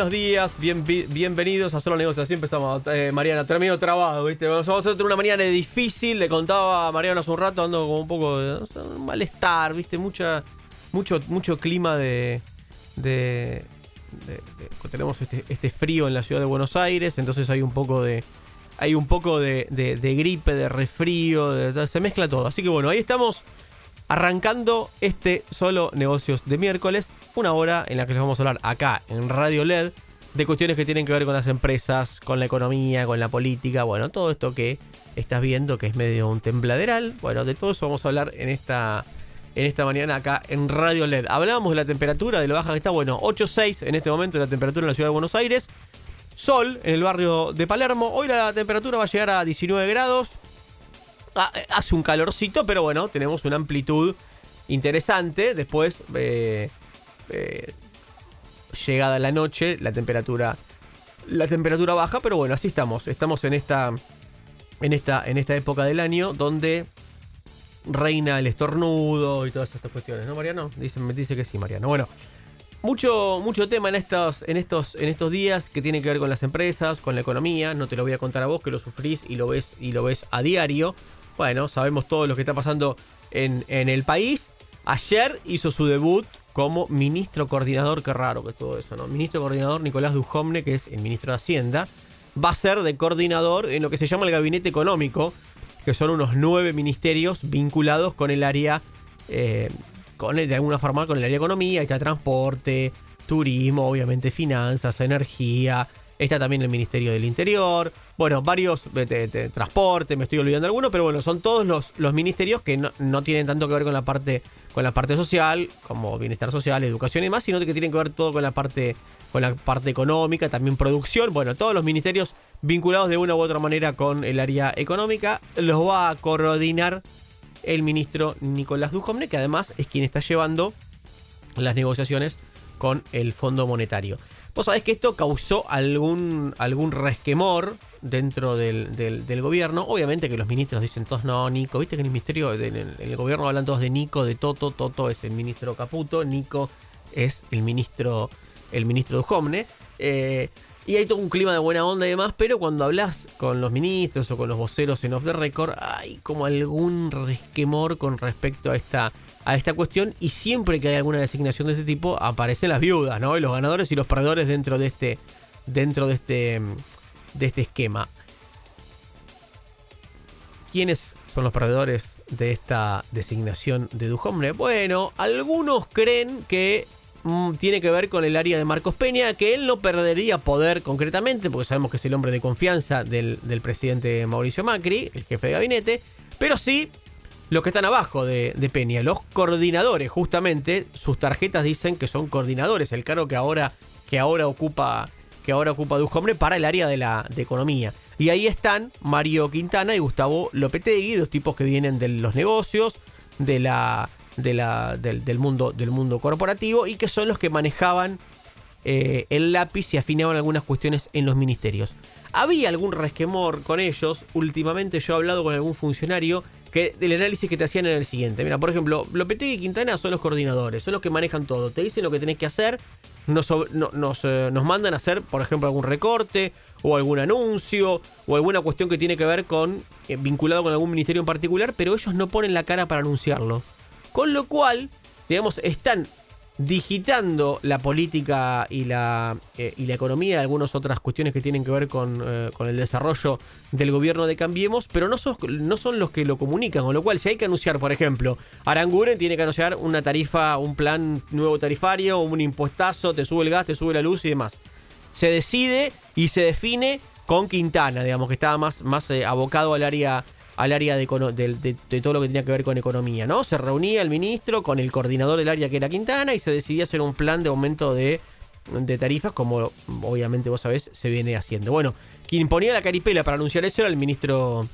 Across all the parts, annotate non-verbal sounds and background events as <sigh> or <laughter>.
Buenos días, bien, bienvenidos a Solo Negocios. Así empezamos, eh, Mariana, termino trabado, ¿viste? Vamos a tener una mañana difícil, le contaba a Mariana hace un rato, ando como un poco de malestar, ¿viste? Mucha, mucho, mucho clima de, tenemos este, este, frío en la ciudad de Buenos Aires, entonces hay un poco de, hay un poco de gripe, de resfrío, se mezcla todo. Así que bueno, ahí estamos arrancando este Solo Negocios de miércoles una hora en la que les vamos a hablar acá en Radio LED de cuestiones que tienen que ver con las empresas, con la economía, con la política, bueno, todo esto que estás viendo que es medio un tembladeral, bueno, de todo eso vamos a hablar en esta en esta mañana acá en Radio LED. Hablábamos de la temperatura, de lo baja que está, bueno, 8.6 en este momento la temperatura en la ciudad de Buenos Aires. Sol en el barrio de Palermo. Hoy la temperatura va a llegar a 19 grados. Ah, eh, hace un calorcito, pero bueno, tenemos una amplitud interesante. Después, eh, eh, llegada la noche, la temperatura, la temperatura baja, pero bueno, así estamos. Estamos en esta, en esta, en esta época del año donde reina el estornudo y todas estas cuestiones, ¿no, Mariano? Dice, me dice que sí, Mariano. Bueno, mucho, mucho tema en estos, en, estos, en estos días que tiene que ver con las empresas, con la economía. No te lo voy a contar a vos, que lo sufrís y lo ves, y lo ves a diario. Bueno, sabemos todo lo que está pasando en, en el país. Ayer hizo su debut como ministro coordinador, qué raro que todo eso, ¿no? Ministro coordinador Nicolás Dujomne, que es el ministro de Hacienda, va a ser de coordinador en lo que se llama el gabinete económico, que son unos nueve ministerios vinculados con el área, eh, con de alguna forma con el área de economía, está transporte, turismo, obviamente finanzas, energía, está también el Ministerio del Interior, bueno, varios de, transporte, me estoy olvidando alguno, pero bueno, son todos los, los ministerios que no, no, tienen tanto que ver con la parte con la parte social, como bienestar social, educación y demás, sino que tienen que ver todo con la parte con la parte económica, también producción, bueno, todos los ministerios vinculados de una u otra manera con el área económica, los va a coordinar el ministro Nicolás Dujomne, que además es quien está llevando las negociaciones con el Fondo Monetario. Vos sabés que esto causó algún, algún resquemor dentro del, del, gobierno. Obviamente que los ministros dicen todos, no, Nico, viste que en el ministerio, en el, gobierno hablan todos de Nico, de Toto, Toto es el ministro Caputo, Nico es el ministro, el ministro Dujomne. Eh, y hay todo un clima de buena onda y demás, pero cuando hablas con los ministros o con los voceros en off the record, hay como algún resquemor con respecto a esta a esta cuestión y siempre que hay alguna designación de este tipo aparecen las viudas, ¿no? Y los ganadores y los perdedores dentro de este dentro de este de este esquema. ¿Quiénes son los perdedores de esta designación de Dujomne? Bueno, algunos creen que mm, tiene que ver con el área de Marcos Peña, que él no perdería poder concretamente, porque sabemos que es el hombre de confianza del, del presidente Mauricio Macri, el jefe de gabinete, pero sí los que están abajo de, Peña, los coordinadores, justamente, sus tarjetas dicen que son coordinadores, el cargo que ahora, que ahora ocupa que ahora ocupa Dujombre para el área de la de economía. Y ahí están Mario Quintana y Gustavo Lopetegui, dos tipos que vienen de los negocios, de la, de la, del, mundo, del mundo corporativo y que son los que manejaban eh, el lápiz y afinaban algunas cuestiones en los ministerios. Había algún resquemor con ellos. Últimamente yo he hablado con algún funcionario que el análisis que te hacían era el siguiente. Mira, por ejemplo, Lopetegui y Quintana son los coordinadores, son los que manejan todo. Te dicen lo que tenés que hacer, nos, nos, eh, nos, mandan a hacer, por ejemplo, algún recorte o algún anuncio o alguna cuestión que tiene que ver con eh, vinculado con algún ministerio en particular, pero ellos no ponen la cara para anunciarlo. Con lo cual, digamos, están digitando la política y la, eh, y la economía, algunas otras cuestiones que tienen que ver con, eh, con, el desarrollo del gobierno de Cambiemos, pero no son, no son los que lo comunican, con lo cual si hay que anunciar, por ejemplo, Aranguren tiene que anunciar una tarifa, un plan nuevo tarifario, un impuestazo, te sube el gas, te sube la luz y demás. Se decide y se define con Quintana, digamos, que estaba más, más eh, abocado al área al área de, todo lo que tenía que ver con economía, ¿no? Se reunía el ministro con el coordinador del área que era Quintana y se decidía hacer un plan de aumento de, tarifas, como obviamente vos sabés se viene haciendo. Bueno, quien ponía la caripela para anunciar eso era el ministro.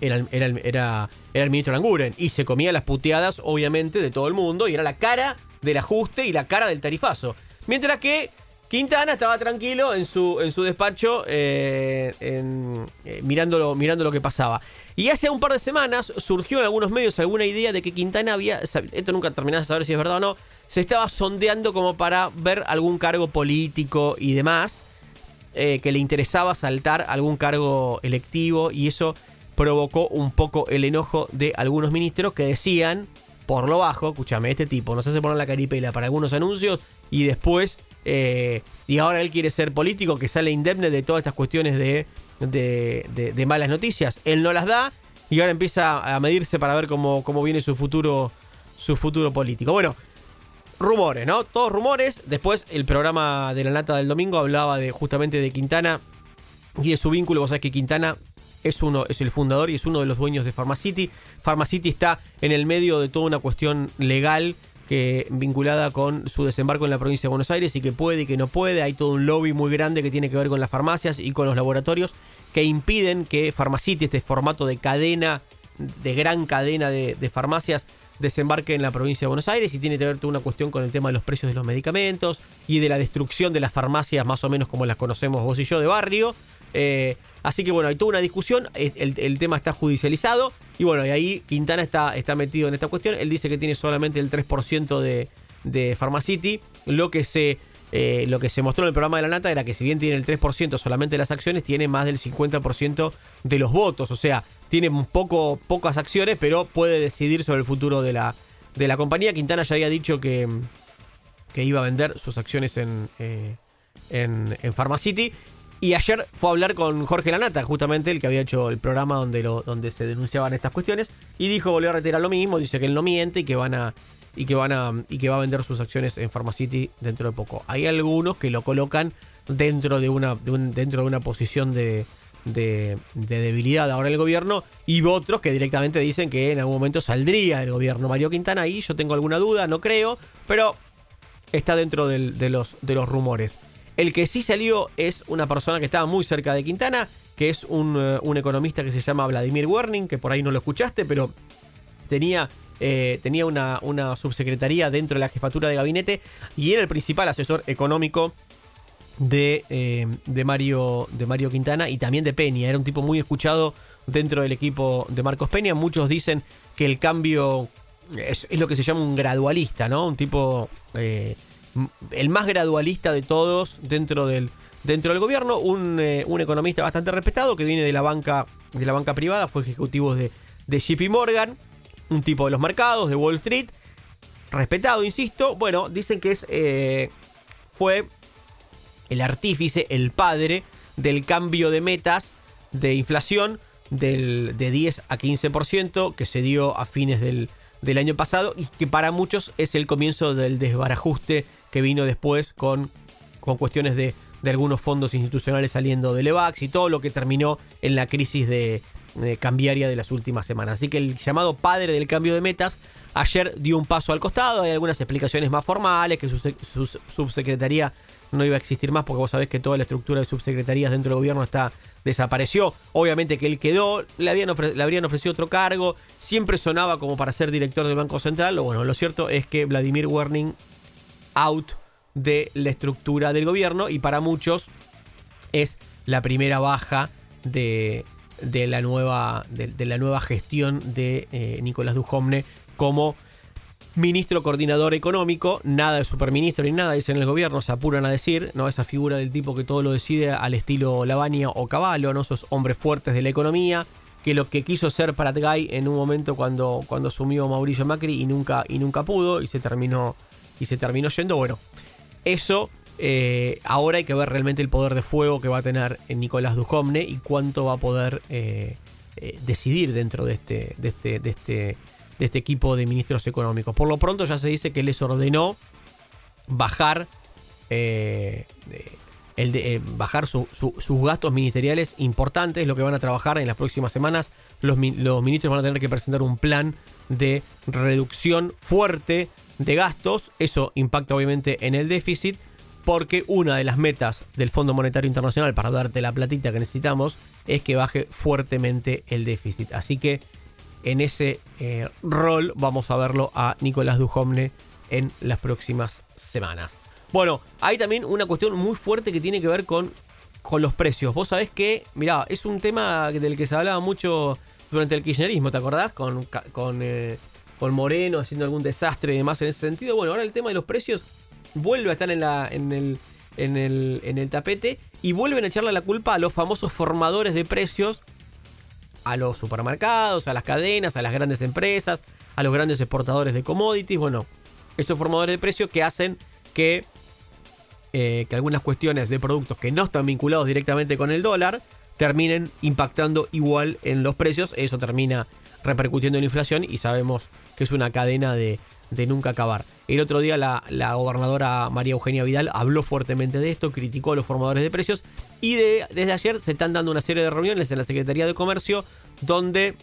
Era, era, el ministro Languren. Y se comía las puteadas, obviamente, de todo el mundo. Y era la cara del ajuste y la cara del tarifazo. Mientras que Quintana estaba tranquilo en su, en su despacho eh, eh, mirando, lo que pasaba. Y hace un par de semanas surgió en algunos medios alguna idea de que Quintana había, esto nunca terminás de saber si es verdad o no, se estaba sondeando como para ver algún cargo político y demás, eh, que le interesaba saltar algún cargo electivo y eso provocó un poco el enojo de algunos ministros que decían, por lo bajo, escúchame, este tipo nos hace poner la caripela para algunos anuncios y después eh, y ahora él quiere ser político, que sale indemne de todas estas cuestiones de, de, malas noticias. Él no las da y ahora empieza a medirse para ver cómo, cómo viene su futuro, su futuro político. Bueno, rumores, ¿no? Todos rumores. Después el programa de la nata del domingo hablaba de justamente de Quintana y de su vínculo. Vos sabés que Quintana es uno, es el fundador y es uno de los dueños de Pharmacity. Pharmacity está en el medio de toda una cuestión legal que vinculada con su desembarco en la provincia de Buenos Aires y que puede y que no puede. Hay todo un lobby muy grande que tiene que ver con las farmacias y con los laboratorios que impiden que Pharmacity, este formato de cadena, de gran cadena de, farmacias, desembarque en la provincia de Buenos Aires y tiene que ver toda una cuestión con el tema de los precios de los medicamentos y de la destrucción de las farmacias más o menos como las conocemos vos y yo de barrio. Eh, así que bueno, hay toda una discusión, el, tema está judicializado y bueno, y ahí Quintana está, está metido en esta cuestión, él dice que tiene solamente el 3% de, de Pharmacity, lo que se... Eh, lo que se mostró en el programa de la Nata era que si bien tiene el 3% solamente de las acciones, tiene más del 50% de los votos. O sea, tiene poco, pocas acciones, pero puede decidir sobre el futuro de la, de la compañía. Quintana ya había dicho que, que iba a vender sus acciones en, eh, en, en Pharmacity. Y ayer fue a hablar con Jorge Lanata, justamente el que había hecho el programa donde, lo, donde se denunciaban estas cuestiones, y dijo, volvió a retirar lo mismo, dice que él no miente y que van a y que van a y que va a vender sus acciones en Pharmacity dentro de poco. Hay algunos que lo colocan dentro de una dentro de una posición de, de, debilidad ahora el gobierno y otros que directamente dicen que en algún momento saldría el gobierno Mario Quintana ahí. Yo tengo alguna duda, no creo, pero está dentro de, los, de los rumores. El que sí salió es una persona que estaba muy cerca de Quintana, que es un, eh, economista que se llama Vladimir Werning, que por ahí no lo escuchaste, pero tenía, eh, tenía una, subsecretaría dentro de la jefatura de gabinete y era el principal asesor económico eh, de, Mario, de Mario Quintana y también de Peña. Era un tipo muy escuchado dentro del equipo de Marcos Peña. Muchos dicen que el cambio es, lo que se llama un gradualista, ¿no? Un tipo el más gradualista de todos dentro del, dentro del gobierno, eh, un, economista bastante respetado que viene de la banca, de la banca privada, fue ejecutivo de, de JP Morgan, un tipo de los mercados, de Wall Street, respetado, insisto. Bueno, dicen que es, eh, fue el artífice, el padre del cambio de metas de inflación del, de 10 a 15% que se dio a fines del, del año pasado y que para muchos es el comienzo del desbarajuste que vino después con, con cuestiones de, de algunos fondos institucionales saliendo del EVAX y todo lo que terminó en la crisis de, cambiaria de las últimas semanas. Así que el llamado padre del cambio de metas ayer dio un paso al costado, hay algunas explicaciones más formales, que su, subsecretaría no iba a existir más porque vos sabés que toda la estructura de subsecretarías dentro del gobierno está desapareció. Obviamente que él quedó, le, habían le habrían ofrecido otro cargo, siempre sonaba como para ser director del Banco Central. O bueno, lo cierto es que Vladimir Werning out de la estructura del gobierno y para muchos es la primera baja de, de la nueva, de, la nueva gestión de eh, Nicolás Dujomne como ministro coordinador económico, nada de superministro ni nada, dicen en el gobierno, se apuran a decir, ¿no? Esa figura del tipo que todo lo decide al estilo Lavagna o Caballo, ¿no? Esos hombres fuertes de la economía, que lo que quiso ser Gay en un momento cuando, cuando asumió Mauricio Macri y nunca, y nunca pudo, y se terminó, y se terminó yendo. Bueno, eso eh, ahora hay que ver realmente el poder de fuego que va a tener Nicolás Dujomne y cuánto va a poder eh, eh, decidir dentro de este, de este, de este de este equipo de ministros económicos. Por lo pronto ya se dice que les ordenó bajar, eh, el eh, bajar sus gastos ministeriales importantes, lo que van a trabajar en las próximas semanas. Los ministros van a tener que presentar un plan de reducción fuerte de gastos. Eso impacta obviamente en el déficit porque una de las metas del Fondo Monetario Internacional para darte la platita que necesitamos es que baje fuertemente el déficit. Así que en ese eh, rol vamos a verlo a Nicolás Dujomne en las próximas semanas. Bueno, hay también una cuestión muy fuerte que tiene que ver con, con los precios. Vos sabés que, mirá, es un tema del que se hablaba mucho durante el kirchnerismo, ¿te acordás? Con, con, eh, con Moreno haciendo algún desastre y demás en ese sentido. Bueno, ahora el tema de los precios vuelve a estar en, el tapete y vuelven a echarle la culpa a los famosos formadores de precios a los supermercados, a las cadenas, a las grandes empresas, a los grandes exportadores de commodities. Bueno, esos formadores de precios que hacen que, eh, que algunas cuestiones de productos que no están vinculados directamente con el dólar terminen impactando igual en los precios. Eso termina repercutiendo en la inflación y sabemos que es una cadena de, de nunca acabar. El otro día la, gobernadora María Eugenia Vidal habló fuertemente de esto, criticó a los formadores de precios y desde ayer se están dando una serie de reuniones en la Secretaría de Comercio donde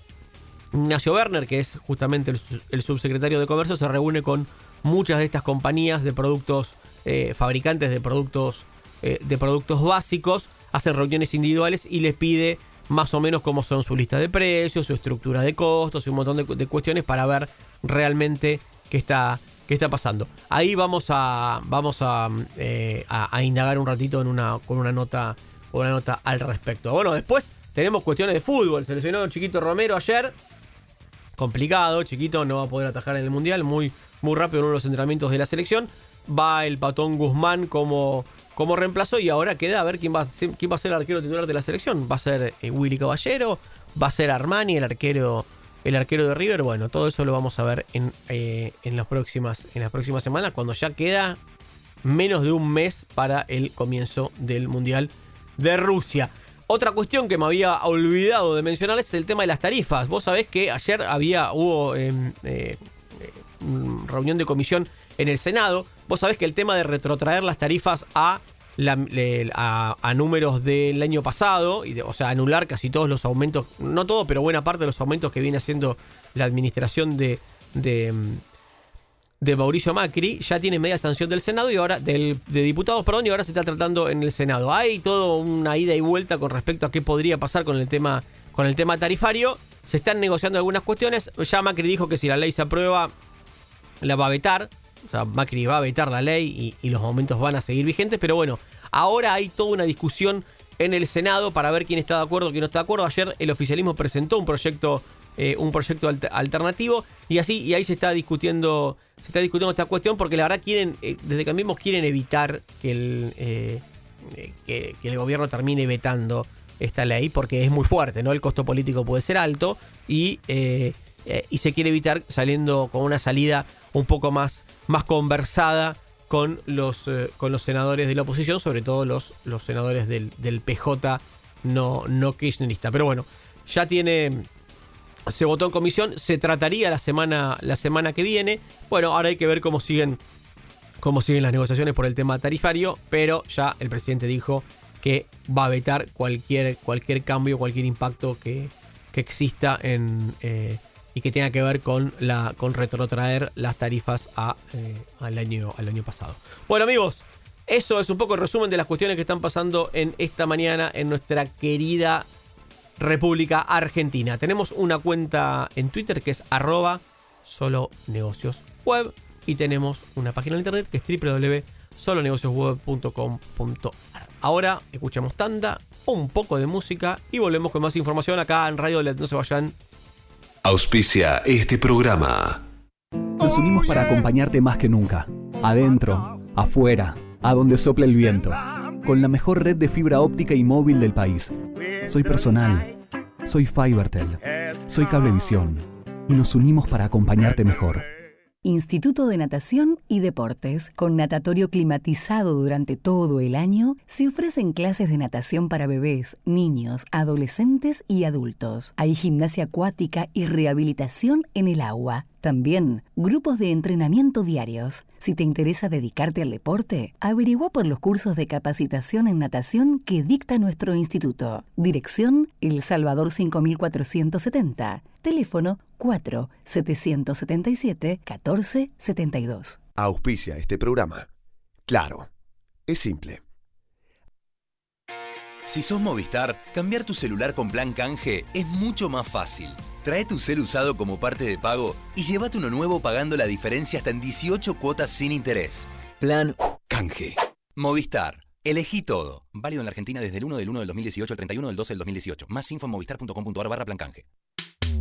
Ignacio Werner, que es justamente el, subsecretario de Comercio, se reúne con muchas de estas compañías de productos, eh, fabricantes de productos, eh, de productos básicos, hacen reuniones individuales y les pide más o menos cómo son su lista de precios, su estructura de costos y un montón de cuestiones para ver realmente qué está, qué está pasando. Ahí vamos a, vamos eh, a, a, indagar un ratito en una, con una nota, una nota al respecto. Bueno, después tenemos cuestiones de fútbol. Seleccionó Chiquito Romero ayer. Complicado, Chiquito no va a poder atajar en el Mundial. Muy, muy rápido en uno de los entrenamientos de la selección. Va el Patón Guzmán como, como reemplazo y ahora queda a ver quién va, quién va a ser el arquero titular de la selección. Va a ser eh, Willy Caballero, va a ser Armani, el arquero el arquero de River. Bueno, todo eso lo vamos a ver en, eh, en, las, próximas, en las próximas semanas, cuando ya queda menos de un mes para el comienzo del Mundial de Rusia. Otra cuestión que me había olvidado de mencionar es el tema de las tarifas. Vos sabés que ayer había, hubo em, eh, eh, reunión de comisión en el Senado. Vos sabés que el tema de retrotraer las tarifas a a, números del año pasado, y o sea, anular casi todos los aumentos, no todo, pero buena parte de los aumentos que viene haciendo la administración de, de, Mauricio Macri, ya tiene media sanción del Senado y ahora, del, de diputados, perdón, y ahora se está tratando en el Senado. Hay todo una ida y vuelta con respecto a qué podría pasar con el tema, con el tema tarifario. Se están negociando algunas cuestiones. Ya Macri dijo que si la ley se aprueba, la va a vetar. O sea, Macri va a vetar la ley y, los aumentos van a seguir vigentes, pero bueno, ahora hay toda una discusión en el Senado para ver quién está de acuerdo, quién no está de acuerdo. Ayer el oficialismo presentó un proyecto, eh, un proyecto alternativo y así y ahí se está discutiendo, se está discutiendo esta cuestión porque la verdad quieren, eh, desde Cambiemos quieren evitar que el, eh, que, el gobierno termine vetando esta ley porque es muy fuerte, ¿no? El costo político puede ser alto y eh, y se quiere evitar saliendo con una salida un poco más, más conversada con los, eh, con los senadores de la oposición, sobre todo los, los senadores del, PJ no, no kirchnerista. Pero bueno, ya tiene. Se votó en comisión, se trataría la semana, la semana que viene. Bueno, ahora hay que ver cómo siguen, cómo siguen las negociaciones por el tema tarifario, pero ya el presidente dijo que va a vetar cualquier, cualquier cambio, cualquier impacto que, que exista en, eh, y que tenga que ver con, con retrotraer las tarifas eh, al, año, al año pasado. Bueno amigos, eso es un poco el resumen de las cuestiones que están pasando en esta mañana en nuestra querida República Argentina. Tenemos una cuenta en Twitter que es arroba solo negocios web y tenemos una página de internet que es www.solonegociosweb.com.ar. Ahora escuchamos tanda, un poco de música y volvemos con más información acá en Radio LED. No se vayan. Auspicia este programa. Nos unimos para acompañarte más que nunca. Adentro, afuera, a donde sople el viento. Con la mejor red de fibra óptica y móvil del país. Soy personal. Soy Fibertel. Soy Cablevisión. Y nos unimos para acompañarte mejor. Instituto de Natación y Deportes, con natatorio climatizado durante todo el año, se ofrecen clases de natación para bebés, niños, adolescentes y adultos. Hay gimnasia acuática y rehabilitación en el agua. También grupos de entrenamiento diarios. Si te interesa dedicarte al deporte, averigua por los cursos de capacitación en natación que dicta nuestro instituto. Dirección El Salvador 5470. Teléfono 4 777 1472. Auspicia este programa. Claro, es simple. Si sos Movistar, cambiar tu celular con plan canje es mucho más fácil. Trae tu cel usado como parte de pago y llévate uno nuevo pagando la diferencia hasta en 18 cuotas sin interés. Plan canje. Movistar. Elegí todo. Válido en la Argentina desde el 1 del 1 del 2018 al 31 del 12 del 2018. Más info en movistar.com.ar barra plan canje.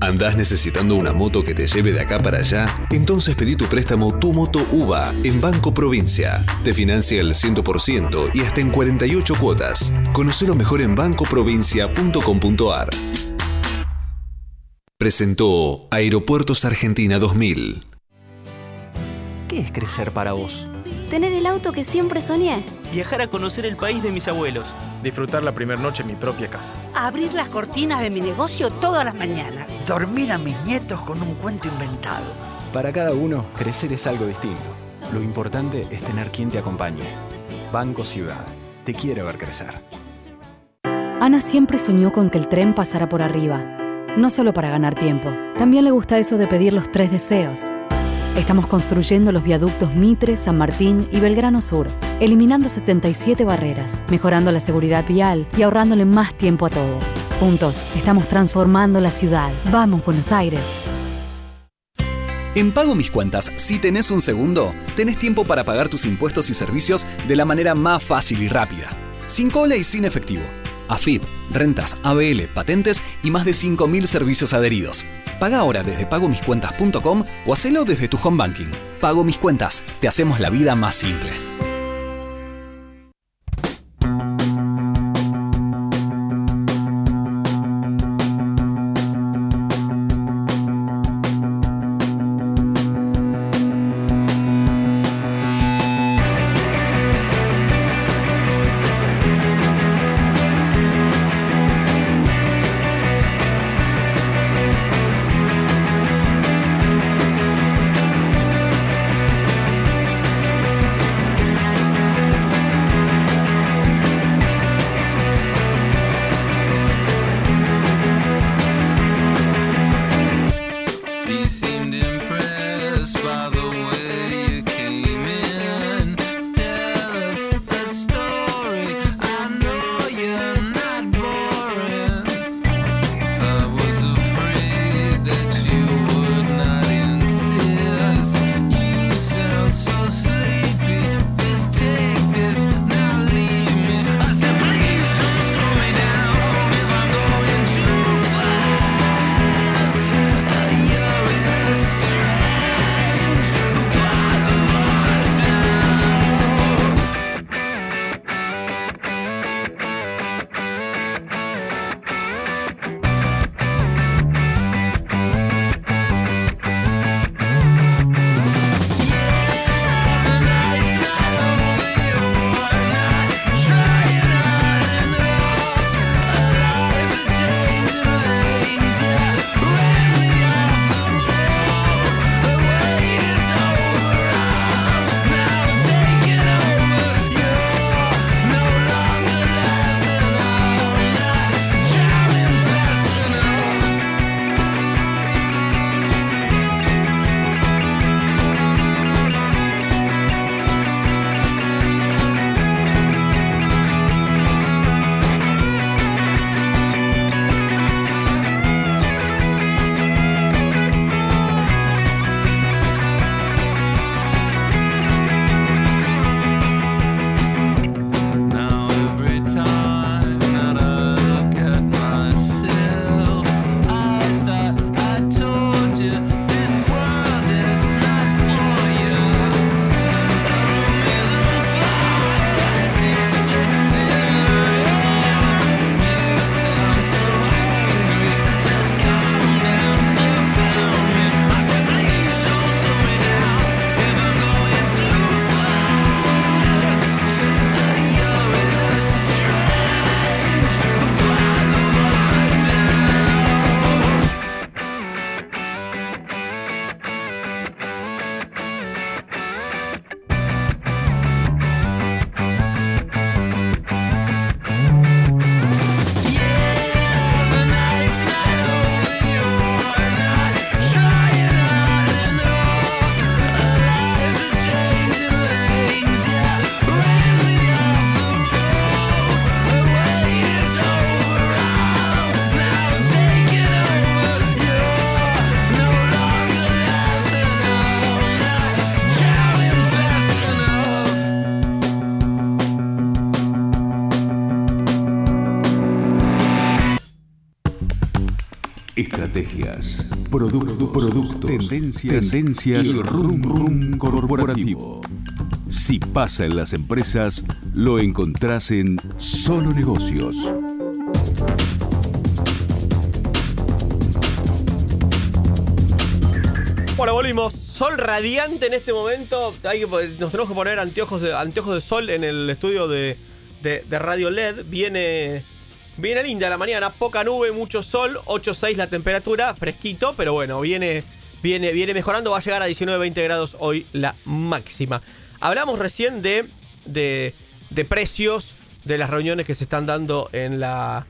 ¿Andás necesitando una moto que te lleve de acá para allá? Entonces pedí tu préstamo Tu Moto UVA en Banco Provincia. Te financia el 100% y hasta en 48 cuotas. Conocelo mejor en bancoprovincia.com.ar. Presentó Aeropuertos Argentina 2000. ¿Qué es crecer para vos? Tener el auto que siempre soñé. Viajar a conocer el país de mis abuelos. Disfrutar la primera noche en mi propia casa. Abrir las cortinas de mi negocio todas las mañanas. Dormir a mis nietos con un cuento inventado. Para cada uno, crecer es algo distinto. Lo importante es tener quien te acompañe. Banco Ciudad. Te quiere ver crecer. Ana siempre soñó con que el tren pasara por arriba. No solo para ganar tiempo. También le gusta eso de pedir los tres deseos. Estamos construyendo los viaductos Mitre, San Martín y Belgrano Sur, eliminando 77 barreras, mejorando la seguridad vial y ahorrándole más tiempo a todos. Juntos, estamos transformando la ciudad. Vamos, Buenos Aires. En Pago Mis Cuentas, si tenés un segundo, tenés tiempo para pagar tus impuestos y servicios de la manera más fácil y rápida. Sin cola y sin efectivo. AFIP, rentas, ABL, patentes y más de 5.000 servicios adheridos. Paga ahora desde pagomiscuentas.com o hacelo desde tu home banking. Pago Mis Cuentas, te hacemos la vida más simple. Estrategias, productos, productos, tendencias, tendencias y rum rum corporativo. Si pasa en las empresas, lo encontrás en Solo Negocios. Bueno, volvimos. Sol radiante en este momento. Hay que, nos tenemos que poner anteojos de, anteojos de sol en el estudio de, de, de Radio LED. Viene Viene linda la mañana, poca nube, mucho sol, 8.6 la temperatura, fresquito, pero bueno, viene, viene, viene mejorando, va a llegar a 19-20 grados hoy la máxima. Hablamos recién de, de, de, precios de las reuniones que se están dando en la,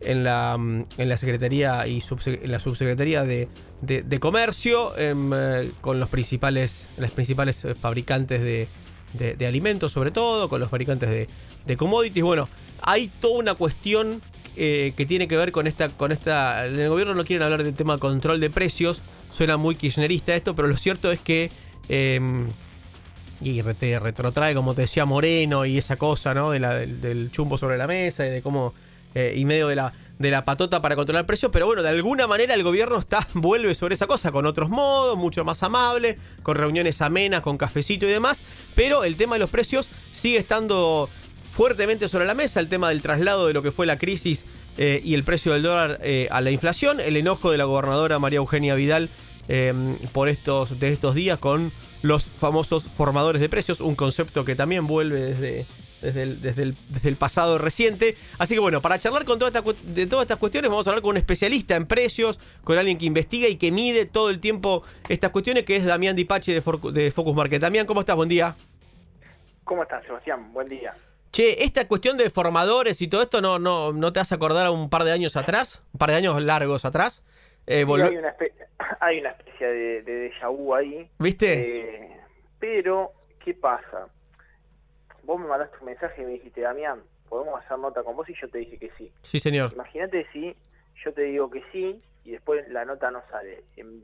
en la, en la Secretaría y la Subsecretaría de, de Comercio em, eh, con los principales, las principales fabricantes de, de, alimentos sobre todo, con los fabricantes de, de commodities. Bueno, hay toda una cuestión eh, que tiene que ver con esta, con esta. En el gobierno no quieren hablar del tema control de precios. Suena muy kirchnerista esto, pero lo cierto es que. Em, y te retrotrae, como te decía Moreno, y esa cosa, ¿no? De la, del, chumbo sobre la mesa y de cómo. Eh, y medio de la, de la patota para controlar precios, pero bueno, de alguna manera el gobierno está, <laughs> vuelve sobre esa cosa, con otros modos, mucho más amable, con reuniones amenas, con cafecito y demás, pero el tema de los precios sigue estando fuertemente sobre la mesa el tema del traslado de lo que fue la crisis eh, y el precio del dólar eh, a la inflación, el enojo de la gobernadora María Eugenia Vidal eh, por estos, de estos días con los famosos formadores de precios, un concepto que también vuelve desde, desde, el, desde, el, pasado reciente. Así que bueno, para charlar con toda esta, de todas estas cuestiones vamos a hablar con un especialista en precios, con alguien que investiga y que mide todo el tiempo estas cuestiones, que es Damián Dipache de, de Focus Market. Damián, ¿cómo estás? Buen día. ¿Cómo estás, Sebastián? Buen día. Che, esta cuestión de formadores y todo esto, ¿no, no, no te hace acordar a un par de años atrás? Un par de años largos atrás. Eh, hay, una <laughs> hay, una especie de, de déjà vu ahí. ¿Viste? Eh, pero, ¿qué pasa? Vos me mandaste un mensaje y me dijiste, Damián, podemos hacer nota con vos y yo te dije que sí. Sí, señor. Imagínate si yo te digo que sí y después la nota no sale. En,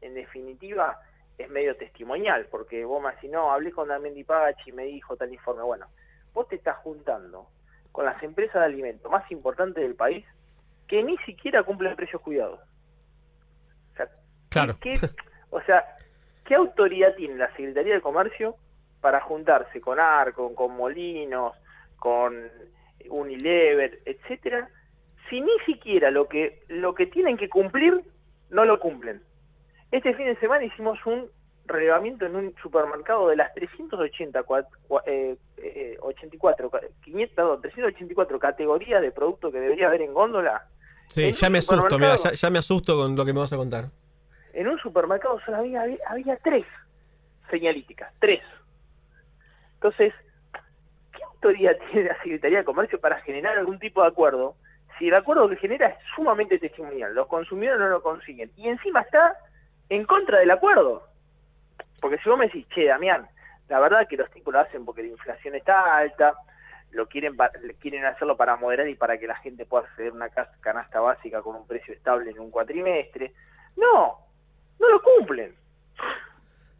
en definitiva, es medio testimonial, porque vos me decís, no, hablé con Damián Dipachi y me dijo tal informe. Bueno, vos te estás juntando con las empresas de alimentos más importantes del país que ni siquiera cumplen precios cuidados. O sea, claro. ¿qué, o sea, ¿qué autoridad tiene la Secretaría de Comercio para juntarse con Arco, con Molinos, con Unilever, etcétera, si ni siquiera lo que lo que tienen que cumplir no lo cumplen? Este fin de semana hicimos un relevamiento en un supermercado de las 384, eh, 84, 500, 384 categorías de productos que debería haber en góndola. Sí, ya me asusto, mira, ya, me asusto con lo que me vas a contar. En un supermercado solo había, había, tres señalíticas, tres. Entonces, ¿qué autoridad <laughs> tiene la Secretaría de Comercio para generar algún tipo de acuerdo? Si el acuerdo que genera es sumamente testimonial, los consumidores no lo consiguen. Y encima está en contra del acuerdo. Porque si vos me decís, che, Damián, la verdad que los tipos lo hacen porque la inflación está alta, lo quieren quieren hacerlo para moderar y para que la gente pueda acceder a una canasta básica con un precio estable en un cuatrimestre. No, no lo cumplen.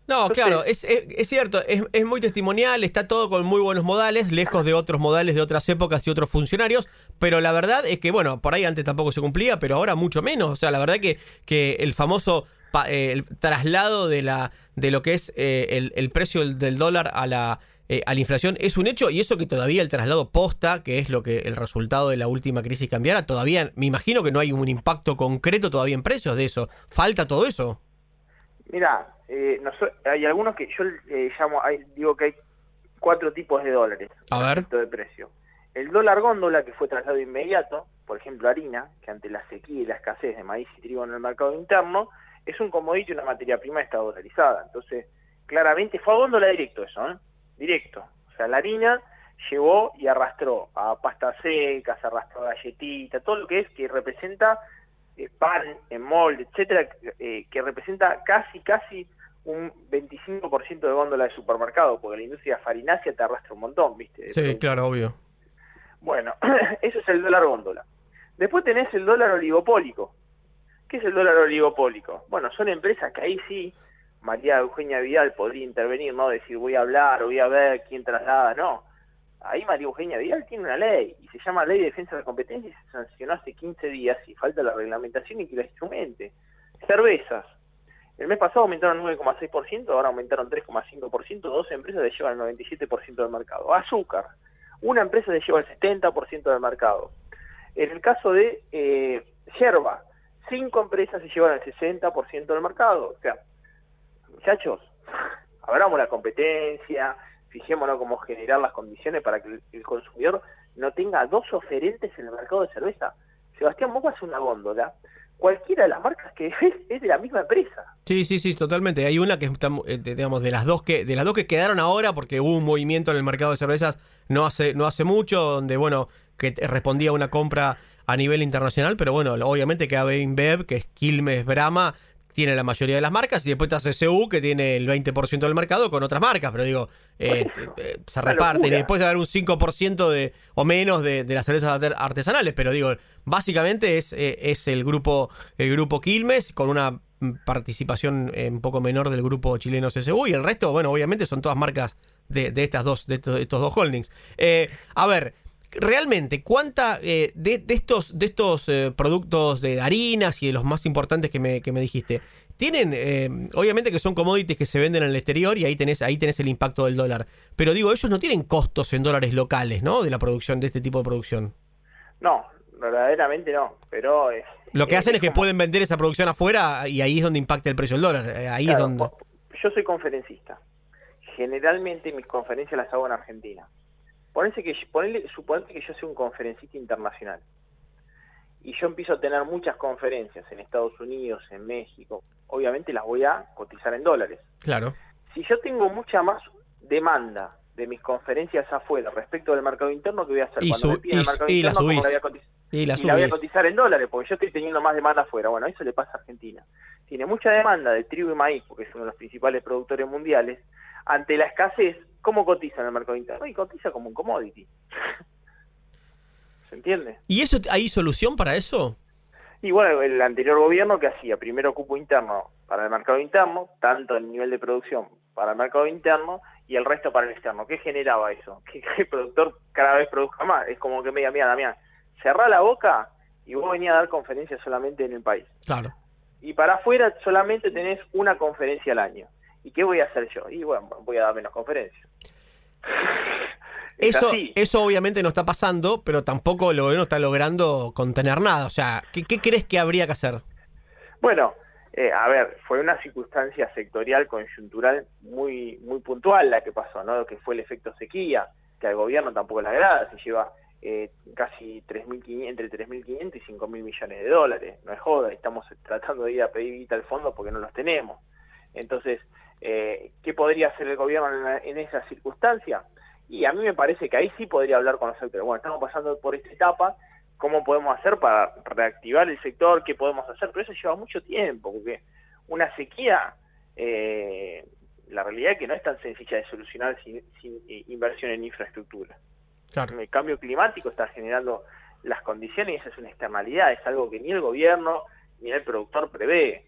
No, claro, es, es, cierto, es, es, muy testimonial, está todo con muy buenos modales, lejos de otros modales de otras épocas y otros funcionarios, pero la verdad es que, bueno, por ahí antes tampoco se cumplía, pero ahora mucho menos. O sea, la verdad que, que el famoso el traslado de la de lo que es eh, el, precio del, dólar a la eh, a la inflación es un hecho y eso que todavía el traslado posta, que es lo que el resultado de la última crisis cambiara, todavía me imagino que no hay un impacto concreto todavía en precios de eso. ¿Falta todo eso? Mira, hay algunos que yo llamo, digo que hay cuatro tipos de dólares. A ver. De precio. El dólar góndola, que fue traslado inmediato, por ejemplo harina, que ante la sequía y la escasez de maíz y trigo en el mercado interno, es un commodity, una materia prima está dolarizada. Entonces, claramente fue a góndola directo eso, ¿eh? Directo. O sea, la harina llevó y arrastró a pastas secas, arrastró a galletita, todo lo que es que representa eh, pan en molde, etcétera, eh, que representa casi, casi un 25% de góndola de supermercado, porque la industria farinácea te arrastra un montón, ¿viste? Sí, claro, obvio. Bueno, <clears throat> eso es el dólar góndola. Después tenés el dólar oligopólico, ¿Qué es el dólar oligopólico? Bueno, son empresas que ahí sí, María Eugenia Vidal podría intervenir, no decir voy a hablar, voy a ver quién traslada, no. ahí María Eugenia Vidal tiene una ley y se llama Ley de Defensa de la Competencia y se sancionó hace 15 días y falta la reglamentación y que la instrumente. Cervezas. El mes pasado aumentaron 9,6%, ahora aumentaron 3,5%, dos empresas se llevan el 97% del mercado. Azúcar. Una empresa se lleva el 70% del mercado. En el caso de eh, yerba, cinco empresas se llevan el 60% del mercado. O sea, muchachos, <laughs> abramos la competencia, fijémonos cómo generar las condiciones para que el, consumidor no tenga dos oferentes en el mercado de cerveza. Sebastián, vos vas una góndola, cualquiera de las marcas que <laughs> es, es de la misma empresa. Sí, sí, sí, totalmente. Hay una que está, eh, digamos, de las dos que, de las dos que quedaron ahora, porque hubo un movimiento en el mercado de cervezas no hace, no hace mucho, donde bueno, que respondía a una compra a nivel internacional, pero bueno, obviamente que InBev, que es Quilmes Brahma, tiene la mayoría de las marcas y después está CCU que tiene el 20% del mercado con otras marcas, pero digo, eh, eh, se reparten y después va a haber un 5% de, o menos de, las cervezas artesanales, pero digo, básicamente es, eh, es el grupo el grupo Quilmes con una participación un poco menor del grupo chileno CCU y el resto, bueno, obviamente son todas marcas de, de estas dos de estos, estos dos holdings. a ver, realmente, ¿cuánta eh, de, estos, de estos eh, productos de harinas y de los más importantes que me, que me dijiste, tienen, eh, obviamente que son commodities que se venden en el exterior y ahí tenés, ahí tenés el impacto del dólar, pero digo, ellos no tienen costos en dólares locales, ¿no? De la producción, de este tipo de producción. No, verdaderamente no, pero... Lo que hacen es que pueden vender esa producción afuera y ahí es donde impacta el precio del dólar, ahí es donde... Yo soy conferencista. Generalmente mis conferencias las hago en Argentina Ponete que, ponele, suponete que yo soy un conferencista internacional y yo empiezo a tener muchas conferencias en Estados Unidos, en México, obviamente las voy a cotizar en dólares. Claro. Si yo tengo mucha más demanda de mis conferencias afuera respecto del mercado interno, ¿qué voy a hacer? Y Cuando me piden el mercado y interno, la, voy a cotizar? Y la, voy a cotizar en dólares, porque yo estoy teniendo más demanda afuera. Bueno, eso le pasa a Argentina. Tiene mucha demanda de trigo y maíz, porque es uno de los principales productores mundiales. Ante la escasez, ¿Cómo cotiza en el mercado interno? Y cotiza como un commodity. <laughs> ¿Se entiende? ¿Y eso hay solución para eso? Y bueno, el anterior gobierno que hacía primero cupo interno para el mercado interno, tanto el nivel de producción para el mercado interno y el resto para el externo. ¿Qué generaba eso? <laughs> Que, el productor cada vez produzca más. Es como que me diga, mira, Damián, cerrá la boca y vos venís a dar conferencias solamente en el país. Claro. Y para afuera solamente tenés una conferencia al año. ¿Y qué voy a hacer yo? Y bueno, voy a dar menos conferencias. <laughs> Eso, eso obviamente no está pasando, pero tampoco el gobierno está logrando contener nada. O sea, ¿qué, crees que habría que hacer? Bueno, eh, a ver, fue una circunstancia sectorial, coyuntural muy muy puntual la que pasó, ¿no? Que fue el efecto sequía, que al gobierno tampoco le agrada, se lleva eh, casi 3.500, entre 3.500 y 5.000 millones de dólares. No es joda, estamos tratando de ir a pedir guita al fondo porque no los tenemos. Entonces, eh, ¿Qué podría hacer el gobierno en, esa circunstancia? Y a mí me parece que ahí sí podría hablar con los sectores. Bueno, estamos pasando por esta etapa, ¿cómo podemos hacer para reactivar el sector? ¿Qué podemos hacer? Pero eso lleva mucho tiempo, porque una sequía, eh, la realidad es que no es tan sencilla de solucionar sin, inversión en infraestructura. El cambio climático está generando las condiciones y esa es una externalidad, es algo que ni el gobierno ni el productor prevé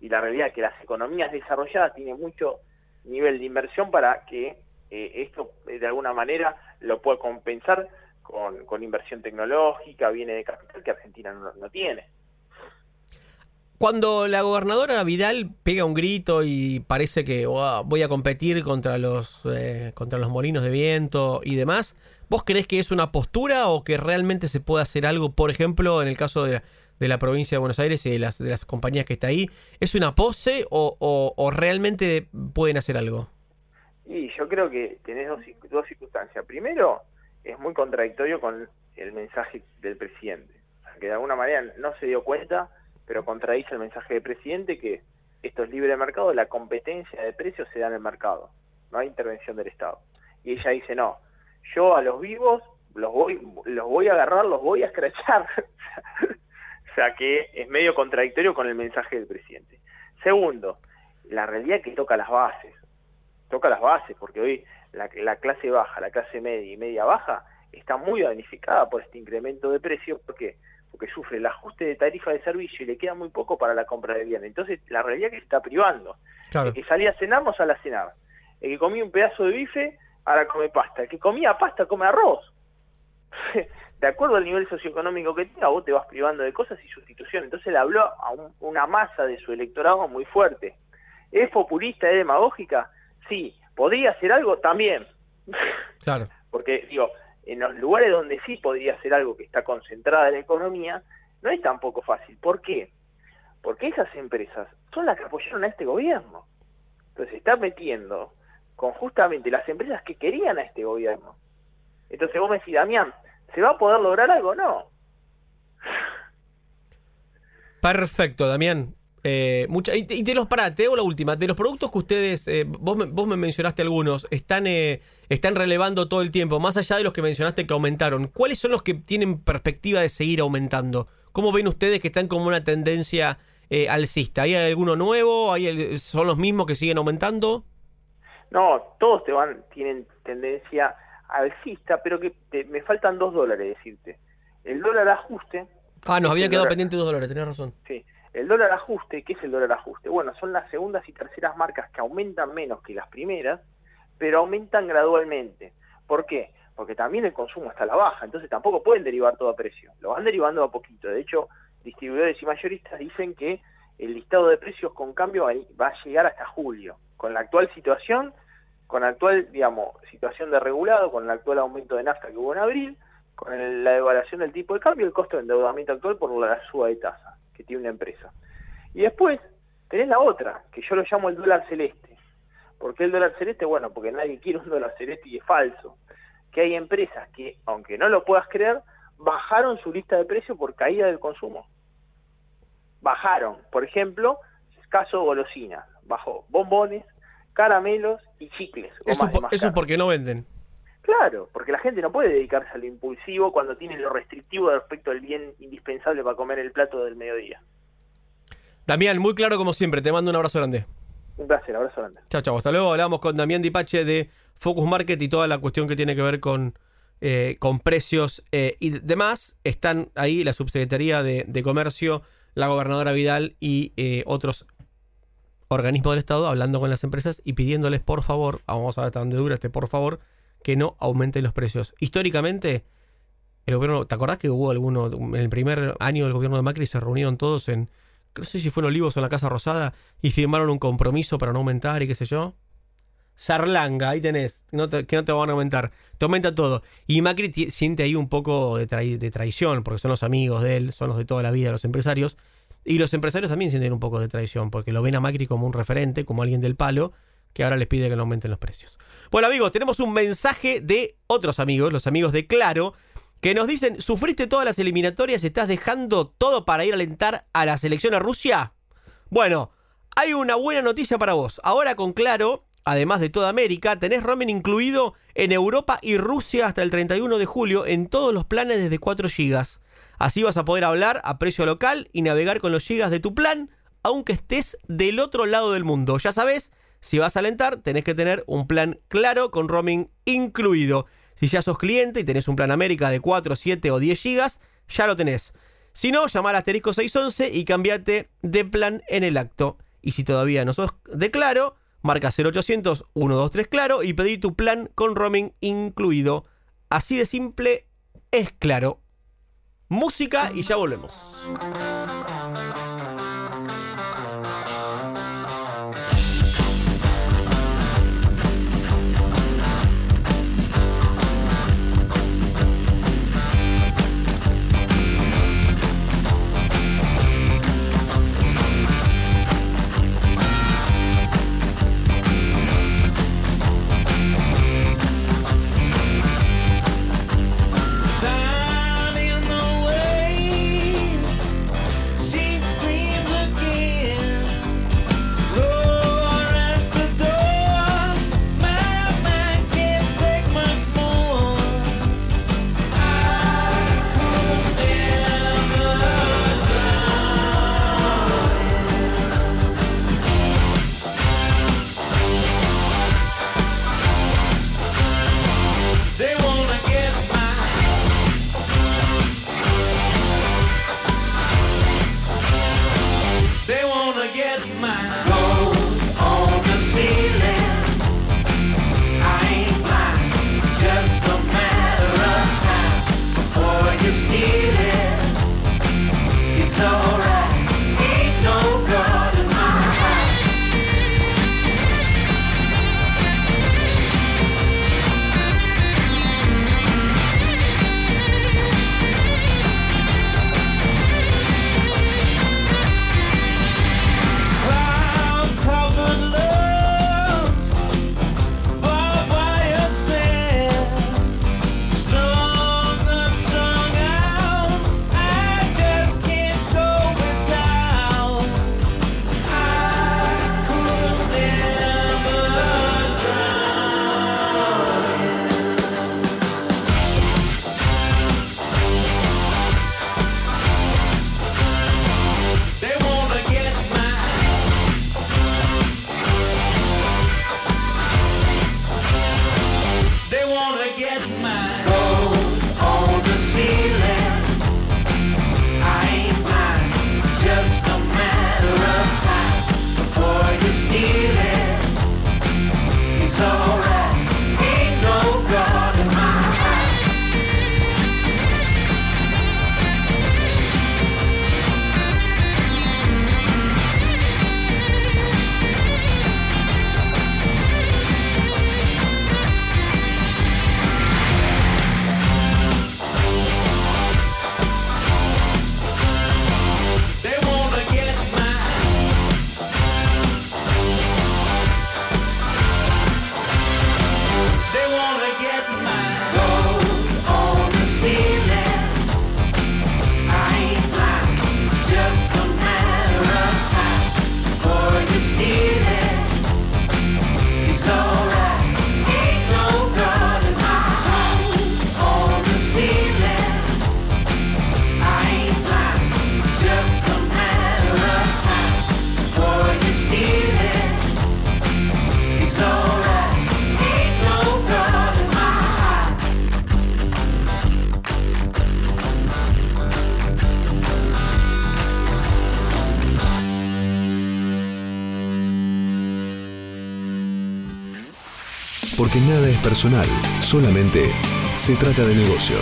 y la realidad es que las economías desarrolladas tienen mucho nivel de inversión para que eh, esto eh, de alguna manera lo pueda compensar con, inversión tecnológica, viene de capital que Argentina no, tiene. Cuando la gobernadora Vidal pega un grito y parece que voy a competir contra los, eh, contra los molinos de viento y demás, ¿vos crees que es una postura o que realmente se puede hacer algo, por ejemplo, en el caso de, de la provincia de Buenos Aires y de las, de las compañías que está ahí, ¿es una pose o, o, realmente pueden hacer algo? Y yo creo que tenés dos, dos circunstancias. Primero, es muy contradictorio con el mensaje del presidente, que de alguna manera no se dio cuenta, pero contradice el mensaje del presidente que esto es libre de mercado, la competencia de precios se da en el mercado, no hay intervención del Estado. Y ella dice, no, yo a los vivos los voy, los voy a agarrar, los voy a escrachar. <laughs> O sea que es medio contradictorio con el mensaje del presidente. Segundo, la realidad que toca las bases. Toca las bases, porque hoy la, clase baja, la clase media y media baja está muy danificada por este incremento de precios. porque Porque sufre el ajuste de tarifa de servicio y le queda muy poco para la compra de bienes. Entonces, la realidad que se está privando. El que salía a cenar no sale a cenar. El que comía un pedazo de bife ahora come pasta. El que comía pasta come arroz. <laughs> de acuerdo al nivel socioeconómico que tenga, vos te vas privando de cosas y sustitución. Entonces le habló a una masa de su electorado muy fuerte. ¿Es populista, es demagógica? Sí. ¿Podría hacer algo? También. <laughs> Claro. Porque, digo, en los lugares donde sí podría hacer algo que está concentrada en la economía, no es tampoco fácil. ¿Por qué? Porque esas empresas son las que apoyaron a este gobierno. Entonces está metiendo con justamente las empresas que querían a este gobierno. Entonces vos me decís, Damián, ¿se va a poder lograr algo? No. Perfecto, Damián. Eh, mucha, y, de los, pará, te la última. De los productos que ustedes, eh, vos, me, vos me mencionaste algunos, están, eh, están relevando todo el tiempo, más allá de los que mencionaste que aumentaron. ¿Cuáles son los que tienen perspectiva de seguir aumentando? ¿Cómo ven ustedes que están como una tendencia alcista? ¿Hay alguno nuevo? ¿Hay, ¿Son los mismos que siguen aumentando? No, todos te van, tienen tendencia alcista, pero que me faltan dos dólares decirte. El dólar ajuste. Ah, nos había quedado pendiente dos dólares, tenés razón. Sí. El dólar ajuste, ¿qué es el dólar ajuste? Bueno, son las segundas y terceras marcas que aumentan menos que las primeras, pero aumentan gradualmente. ¿Por qué? Porque también el consumo está a la baja, entonces tampoco pueden derivar todo a precio. Lo van derivando a poquito. De hecho, distribuidores y mayoristas dicen que el listado de precios con cambio va a llegar hasta julio. Con la actual situación, con la actual, digamos, situación de regulado, con el actual aumento de nafta que hubo en abril, con la devaluación del tipo de cambio, el costo de endeudamiento actual por la suba de tasa que tiene una empresa. Y después tenés la otra, que yo lo llamo el dólar celeste. ¿Por qué el dólar celeste? Bueno, porque nadie quiere un dólar celeste y es falso. Que hay empresas que, aunque no lo puedas creer, bajaron su lista de precios por caída del consumo. Bajaron, por ejemplo, caso golosinas, bajó bombones, caramelos y chicles. Eso, eso es porque no venden. Claro, porque la gente no puede dedicarse al impulsivo cuando tiene lo restrictivo respecto al bien indispensable para comer el plato del mediodía. Damián, muy claro como siempre, te mando un abrazo grande. Un placer, abrazo grande. Chao, chao, hasta luego. Hablamos con Damián Dipache de Focus Market y toda la cuestión que tiene que ver con, eh, con precios eh, y demás. Están ahí la Subsecretaría de, Comercio, la gobernadora Vidal y eh, otros organismos del Estado hablando con las empresas y pidiéndoles por favor, vamos a ver hasta dónde dura este por favor, que no aumenten los precios. Históricamente, el gobierno, ¿te acordás que hubo alguno, en el primer año del gobierno de Macri se reunieron todos en, no sé si fue en Olivos o en la Casa Rosada, y firmaron un compromiso para no aumentar y qué sé yo? Sarlanga, ahí tenés, que no te van a aumentar, te aumenta todo. Y Macri siente ahí un poco de, de traición, porque son los amigos de él, son los de toda la vida, los empresarios. Y los empresarios también sienten un poco de traición, porque lo ven a Macri como un referente, como alguien del palo, que ahora les pide que no aumenten los precios. Bueno amigos, tenemos un mensaje de otros amigos, los amigos de Claro, que nos dicen, ¿sufriste todas las eliminatorias estás dejando todo para ir a alentar a la selección a Rusia? Bueno, hay una buena noticia para vos. Ahora con Claro, además de toda América, tenés roaming incluido en Europa y Rusia hasta el 31 de julio en todos los planes desde 4 GB. Así vas a poder hablar a precio local y navegar con los gigas de tu plan, aunque estés del otro lado del mundo. Ya sabes, si vas a alentar, tenés que tener un plan claro con roaming incluido. Si ya sos cliente y tenés un plan América de 4, 7 o 10 gigas, ya lo tenés. Si no, llama al asterisco 611 y cambiate de plan en el acto. Y si todavía no sos de Claro, marca 0800 123 Claro y pedí tu plan con roaming incluido. Así de simple es claro. Música y ya volvemos. Nada es personal, solamente se trata de negocios.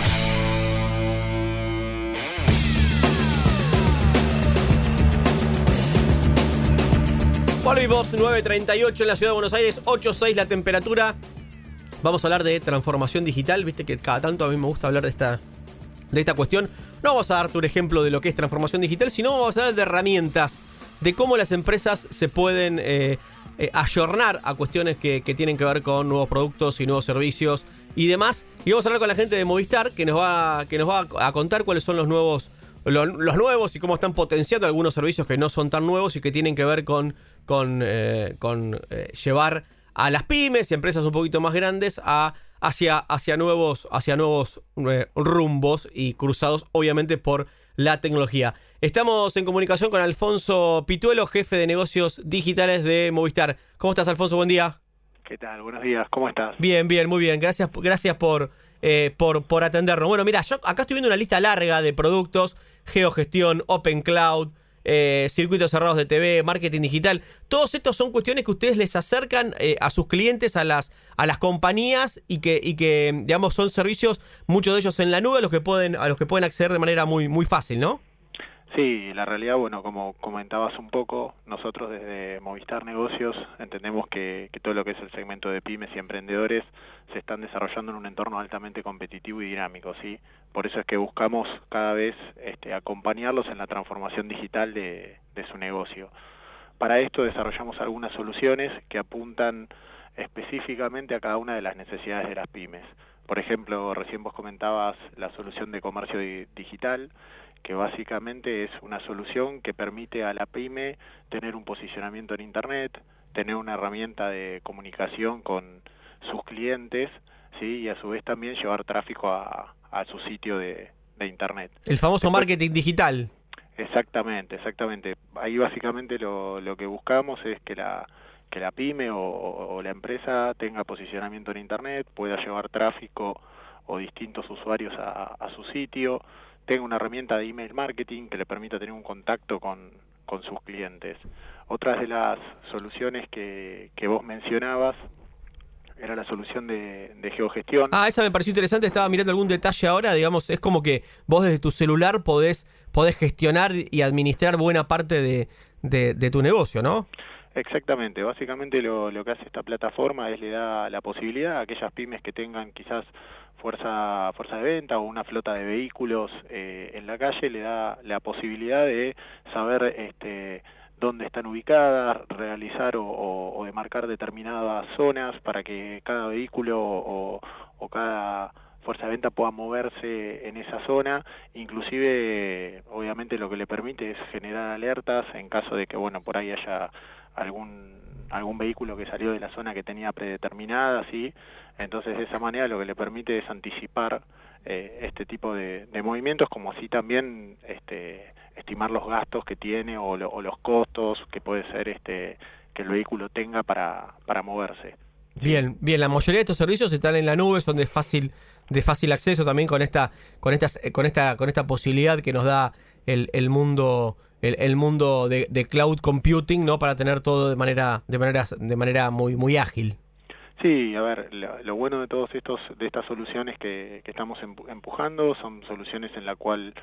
Volvimos 9.38 en la ciudad de Buenos Aires, 8.6 la temperatura. Vamos a hablar de transformación digital, viste que cada tanto a mí me gusta hablar de esta, de esta cuestión. No vamos a darte un ejemplo de lo que es transformación digital, sino vamos a hablar de herramientas, de cómo las empresas se pueden eh, eh, ayornar a cuestiones que, tienen que ver con nuevos productos y nuevos servicios y demás. Y vamos a hablar con la gente de Movistar que nos va, que nos va a contar cuáles son los nuevos, lo- los nuevos y cómo están potenciando algunos servicios que no son tan nuevos y que tienen que ver con, con, eh, con eh, llevar a las pymes y empresas un poquito más grandes a, hacia, hacia nuevos, hacia nuevos rumbos y cruzados, obviamente, por la tecnología. Estamos en comunicación con Alfonso Pituelo, jefe de negocios digitales de Movistar. ¿Cómo estás, Alfonso? Buen día. ¿Qué tal? Buenos días, ¿cómo estás? Bien, bien, muy bien. Gracias, gracias por, eh, por, por atendernos. Bueno, mira, yo acá estoy viendo una lista larga de productos, geogestión, Open Cloud, eh, circuitos cerrados de TV, marketing digital. Todos estos son cuestiones que ustedes les acercan eh, a sus clientes, a las, a las compañías y que, y que, digamos, son servicios, muchos de ellos en la nube, a los que pueden, a los que pueden acceder de manera muy, muy fácil, ¿no? Sí, la realidad, bueno, como comentabas un poco, nosotros desde Movistar Negocios entendemos que, todo lo que es el segmento de pymes y emprendedores se están desarrollando en un entorno altamente competitivo y dinámico, ¿sí? Por eso es que buscamos cada vez este, acompañarlos en la transformación digital de, de su negocio. Para esto desarrollamos algunas soluciones que apuntan específicamente a cada una de las necesidades de las pymes. Por ejemplo, recién vos comentabas la solución de comercio di- digital, que básicamente es una solución que permite a la pyme tener un posicionamiento en Internet, tener una herramienta de comunicación con sus clientes, ¿sí? y a su vez también llevar tráfico a, a su sitio de, de Internet. El famoso marketing digital. Exactamente, exactamente. Ahí básicamente lo, lo que buscamos es que la que la pyme o, o la empresa tenga posicionamiento en internet, pueda llevar tráfico o distintos usuarios a, a su sitio, tenga una herramienta de email marketing que le permita tener un contacto con, con sus clientes. Otras de las soluciones que, que vos mencionabas era la solución de, de geogestión. Ah, esa me pareció interesante, estaba mirando algún detalle ahora, digamos, es como que vos desde tu celular podés, podés gestionar y administrar buena parte de, de, de tu negocio, ¿no? Exactamente, básicamente lo, lo que hace esta plataforma es le da la posibilidad a aquellas pymes que tengan quizás fuerza fuerza de venta o una flota de vehículos eh, en la calle, le da la posibilidad de saber este, dónde están ubicadas, realizar o, o, o demarcar determinadas zonas para que cada vehículo o, o cada fuerza de venta pueda moverse en esa zona, inclusive obviamente lo que le permite es generar alertas en caso de que bueno por ahí haya algún algún vehículo que salió de la zona que tenía predeterminada, ¿sí? Entonces de esa manera lo que le permite es anticipar eh, este tipo de, movimientos, como así también este, estimar los gastos que tiene o, lo, o, los costos que puede ser este que el vehículo tenga para, para moverse. Bien, bien, la mayoría de estos servicios están en la nube, son de fácil de fácil acceso también con esta con estas con esta con esta posibilidad que nos da el, el mundo el, mundo de, cloud computing, ¿no? Para tener todo de manera de manera de manera muy muy ágil. Sí, a ver, lo, lo bueno de todos estos de estas soluciones que, que estamos empujando son soluciones en la cual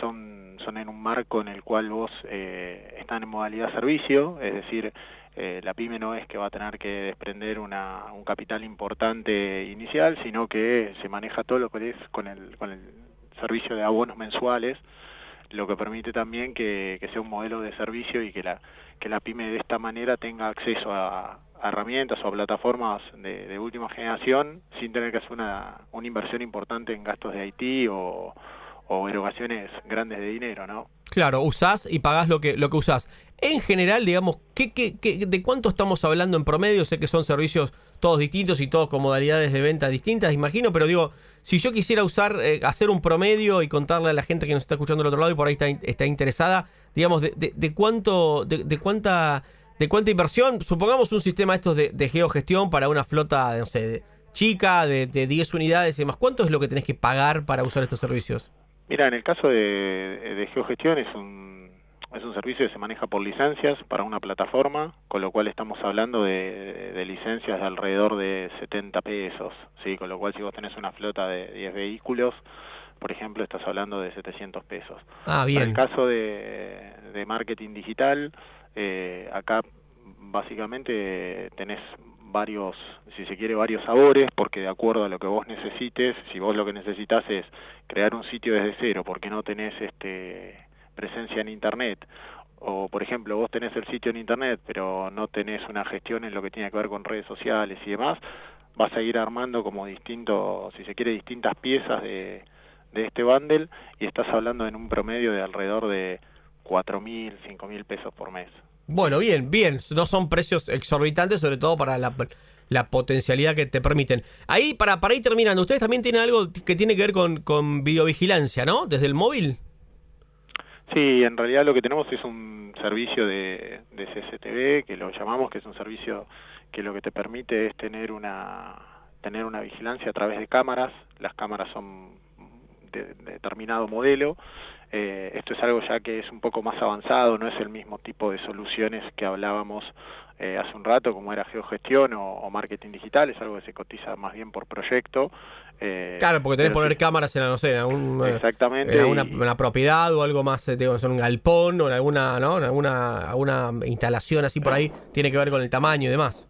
son son en un marco en el cual vos eh, están en modalidad servicio, es decir, eh, la pyme no es que va a tener que desprender una, un capital importante inicial, sino que se maneja todo lo que es con el, con el servicio de abonos mensuales, lo que permite también que, que sea un modelo de servicio y que la, que la pyme de esta manera tenga acceso a, herramientas o a plataformas de, de, última generación sin tener que hacer una, una inversión importante en gastos de IT o, o erogaciones grandes de dinero, ¿no? Claro, usás y pagás lo que, lo que usás. En general, digamos, ¿qué, ¿de cuánto estamos hablando en promedio? Sé que son servicios todos distintos y todos con modalidades de venta distintas, imagino, pero digo, si yo quisiera usar, eh, hacer un promedio y contarle a la gente que nos está escuchando del otro lado y por ahí está, interesada, digamos, de, cuánto, de, cuánta, de cuánta inversión, supongamos un sistema estos de, geogestión para una flota, no sé, chica, de, de 10 unidades y demás, ¿cuánto es lo que tenés que pagar para usar estos servicios? Mira, en el caso de, de geogestión es un es un servicio que se maneja por licencias para una plataforma, con lo cual estamos hablando de, de licencias de alrededor de 70 pesos, ¿sí? con lo cual si vos tenés una flota de 10 vehículos, por ejemplo, estás hablando de 700 pesos. Ah, bien. En el caso de, de marketing digital, eh, acá básicamente tenés varios, si se quiere, varios sabores, porque de acuerdo a lo que vos necesites, si vos lo que necesitas es crear un sitio desde cero, porque no tenés este presencia en internet, o por ejemplo vos tenés el sitio en internet, pero no tenés una gestión en lo que tiene que ver con redes sociales y demás, vas a ir armando como distintos, si se quiere, distintas piezas de, de este bundle y estás hablando en un promedio de alrededor de cuatro mil, cinco mil pesos por mes. Bueno, bien, bien. No son precios exorbitantes, sobre todo para la, la potencialidad que te permiten. Ahí, para, para ir terminando, ustedes también tienen algo que tiene que ver con, con videovigilancia, ¿no? Desde el móvil. Sí, en realidad lo que tenemos es un servicio de, de CCTV, que lo llamamos, que es un servicio que lo que te permite es tener una tener una vigilancia a través de cámaras. Las cámaras son de, de determinado modelo. Eh, esto es algo ya que es un poco más avanzado, no es el mismo tipo de soluciones que hablábamos eh, hace un rato, como era geogestión o, o, marketing digital, es algo que se cotiza más bien por proyecto. Eh, claro, porque tenés que poner cámaras en la, no sé, en, algún, Exactamente, en alguna, y... una propiedad o algo más, digo, en un galpón o en alguna, ¿no? en alguna, alguna instalación así por ahí, tiene que ver con el tamaño y demás.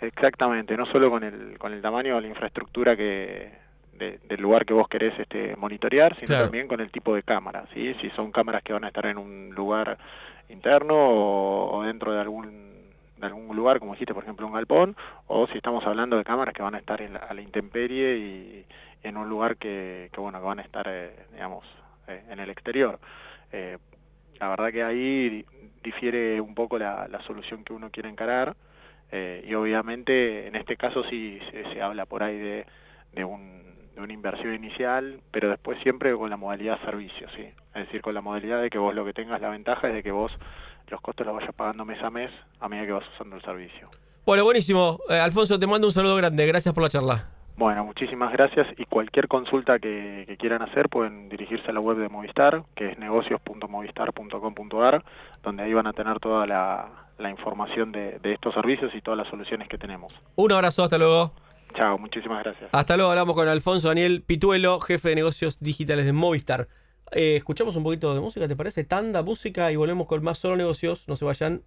Exactamente, no solo con el, con el tamaño o la infraestructura que, de, del lugar que vos querés este, monitorear, sino claro. también con el tipo de cámara, ¿sí? si son cámaras que van a estar en un lugar interno o, o dentro de algún de algún lugar, como dijiste, por ejemplo, un galpón, o si estamos hablando de cámaras que van a estar en la, a la intemperie y, y, en un lugar que, que, bueno, que van a estar, eh, digamos, eh, en el exterior. Eh, la verdad que ahí difiere un poco la, la solución que uno quiere encarar y obviamente en este caso sí se, se habla por ahí de, de un de una inversión inicial, pero después siempre con la modalidad servicio, ¿sí? Es decir, con la modalidad de que vos lo que tengas la ventaja es de que vos los costos los vayas pagando mes a mes a medida que vas usando el servicio. Bueno, buenísimo. Eh, Alfonso, te mando un saludo grande. Gracias por la charla. Bueno, muchísimas gracias y cualquier consulta que, que, quieran hacer pueden dirigirse a la web de Movistar, que es negocios.movistar.com.ar, donde ahí van a tener toda la, la información de, de estos servicios y todas las soluciones que tenemos. Un abrazo, hasta luego. Chao, muchísimas gracias. Hasta luego, hablamos con Alfonso Daniel Pituelo, jefe de negocios digitales de Movistar. Eh, escuchamos un poquito de música, ¿te parece? Tanda, música y volvemos con más solo negocios. No se vayan.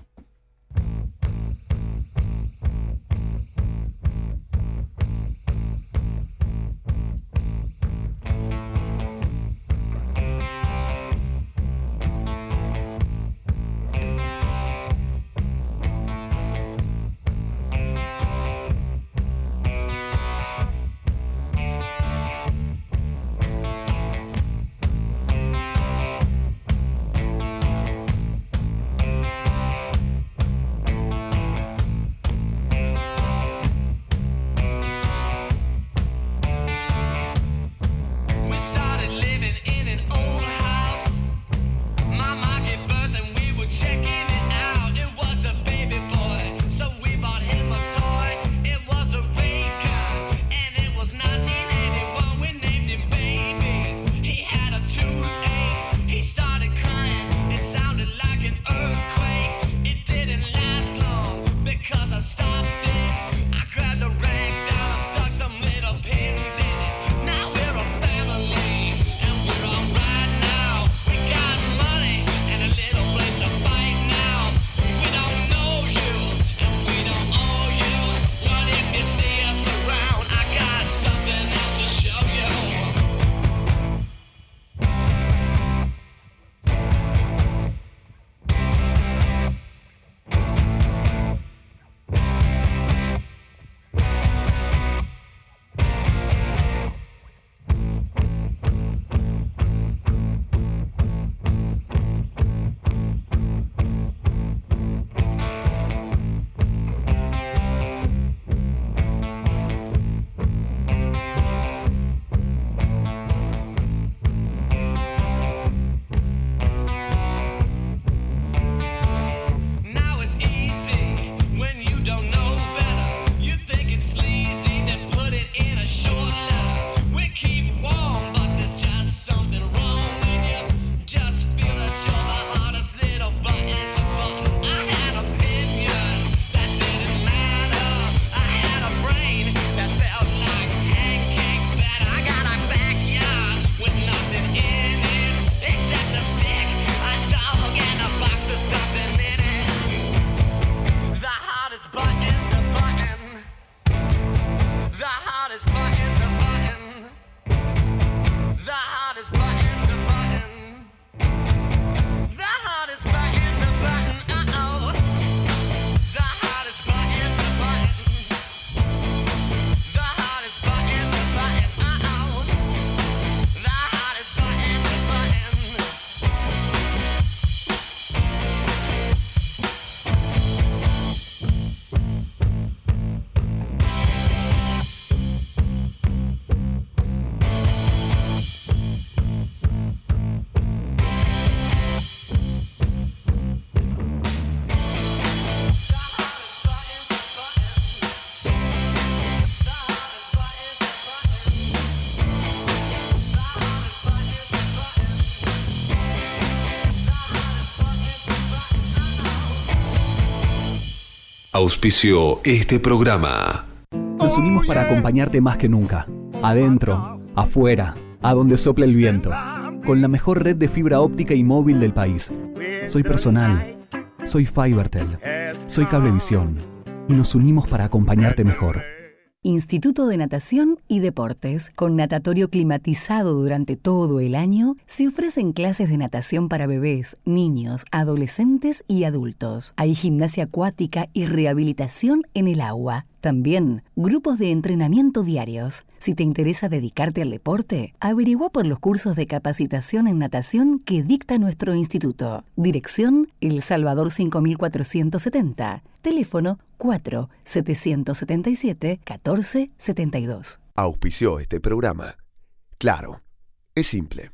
Auspicio este programa. Nos unimos para acompañarte más que nunca. Adentro, afuera, a donde sople el viento. Con la mejor red de fibra óptica y móvil del país. Soy personal. Soy Fibertel. Soy Cablevisión. Y nos unimos para acompañarte mejor. Instituto de Natación y Deportes, con natatorio climatizado durante todo el año, se ofrecen clases de natación para bebés, niños, adolescentes y adultos. Hay gimnasia acuática y rehabilitación en el agua. También grupos de entrenamiento diarios. Si te interesa dedicarte al deporte, averigua por los cursos de capacitación en natación que dicta nuestro instituto. Dirección El Salvador 5470. Teléfono 4 777 1472. Auspició este programa. Claro, es simple.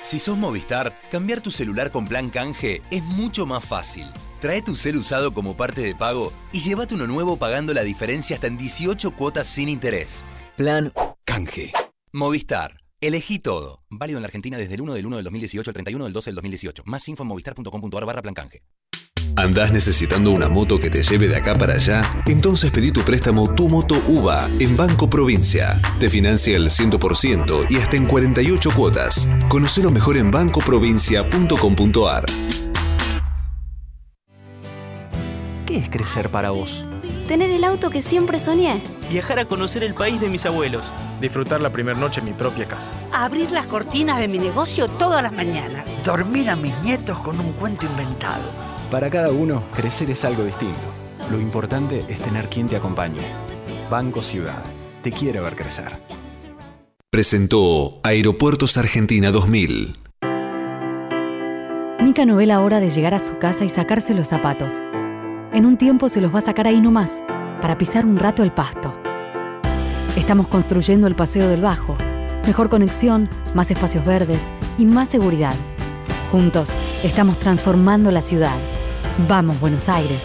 Si sos Movistar, cambiar tu celular con plan canje es mucho más fácil. Trae tu cel usado como parte de pago y llévate uno nuevo pagando la diferencia hasta en 18 cuotas sin interés. Plan canje. Movistar. Elegí todo. Válido en la Argentina desde el 1 del 1 del 2018 al 31 del 12 del 2018. Más info en movistar.com.ar barra plan canje. ¿Andás necesitando una moto que te lleve de acá para allá? Entonces pedí tu préstamo Tu Moto UVA en Banco Provincia. Te financia el 100% y hasta en 48 cuotas. Conocelo mejor en bancoprovincia.com.ar. ¿Qué es crecer para vos? Tener el auto que siempre soñé. Viajar a conocer el país de mis abuelos. Disfrutar la primera noche en mi propia casa. Abrir las cortinas de mi negocio todas las mañanas. Dormir a mis nietos con un cuento inventado. Para cada uno, crecer es algo distinto. Lo importante es tener quien te acompañe. Banco Ciudad. Te quiere ver crecer. Presentó Aeropuertos Argentina 2000. Mica no ve la hora de llegar a su casa y sacarse los zapatos. En un tiempo se los va a sacar ahí nomás, para pisar un rato el pasto. Estamos construyendo el Paseo del Bajo. Mejor conexión, más espacios verdes y más seguridad. Juntos, estamos transformando la ciudad. Vamos, Buenos Aires.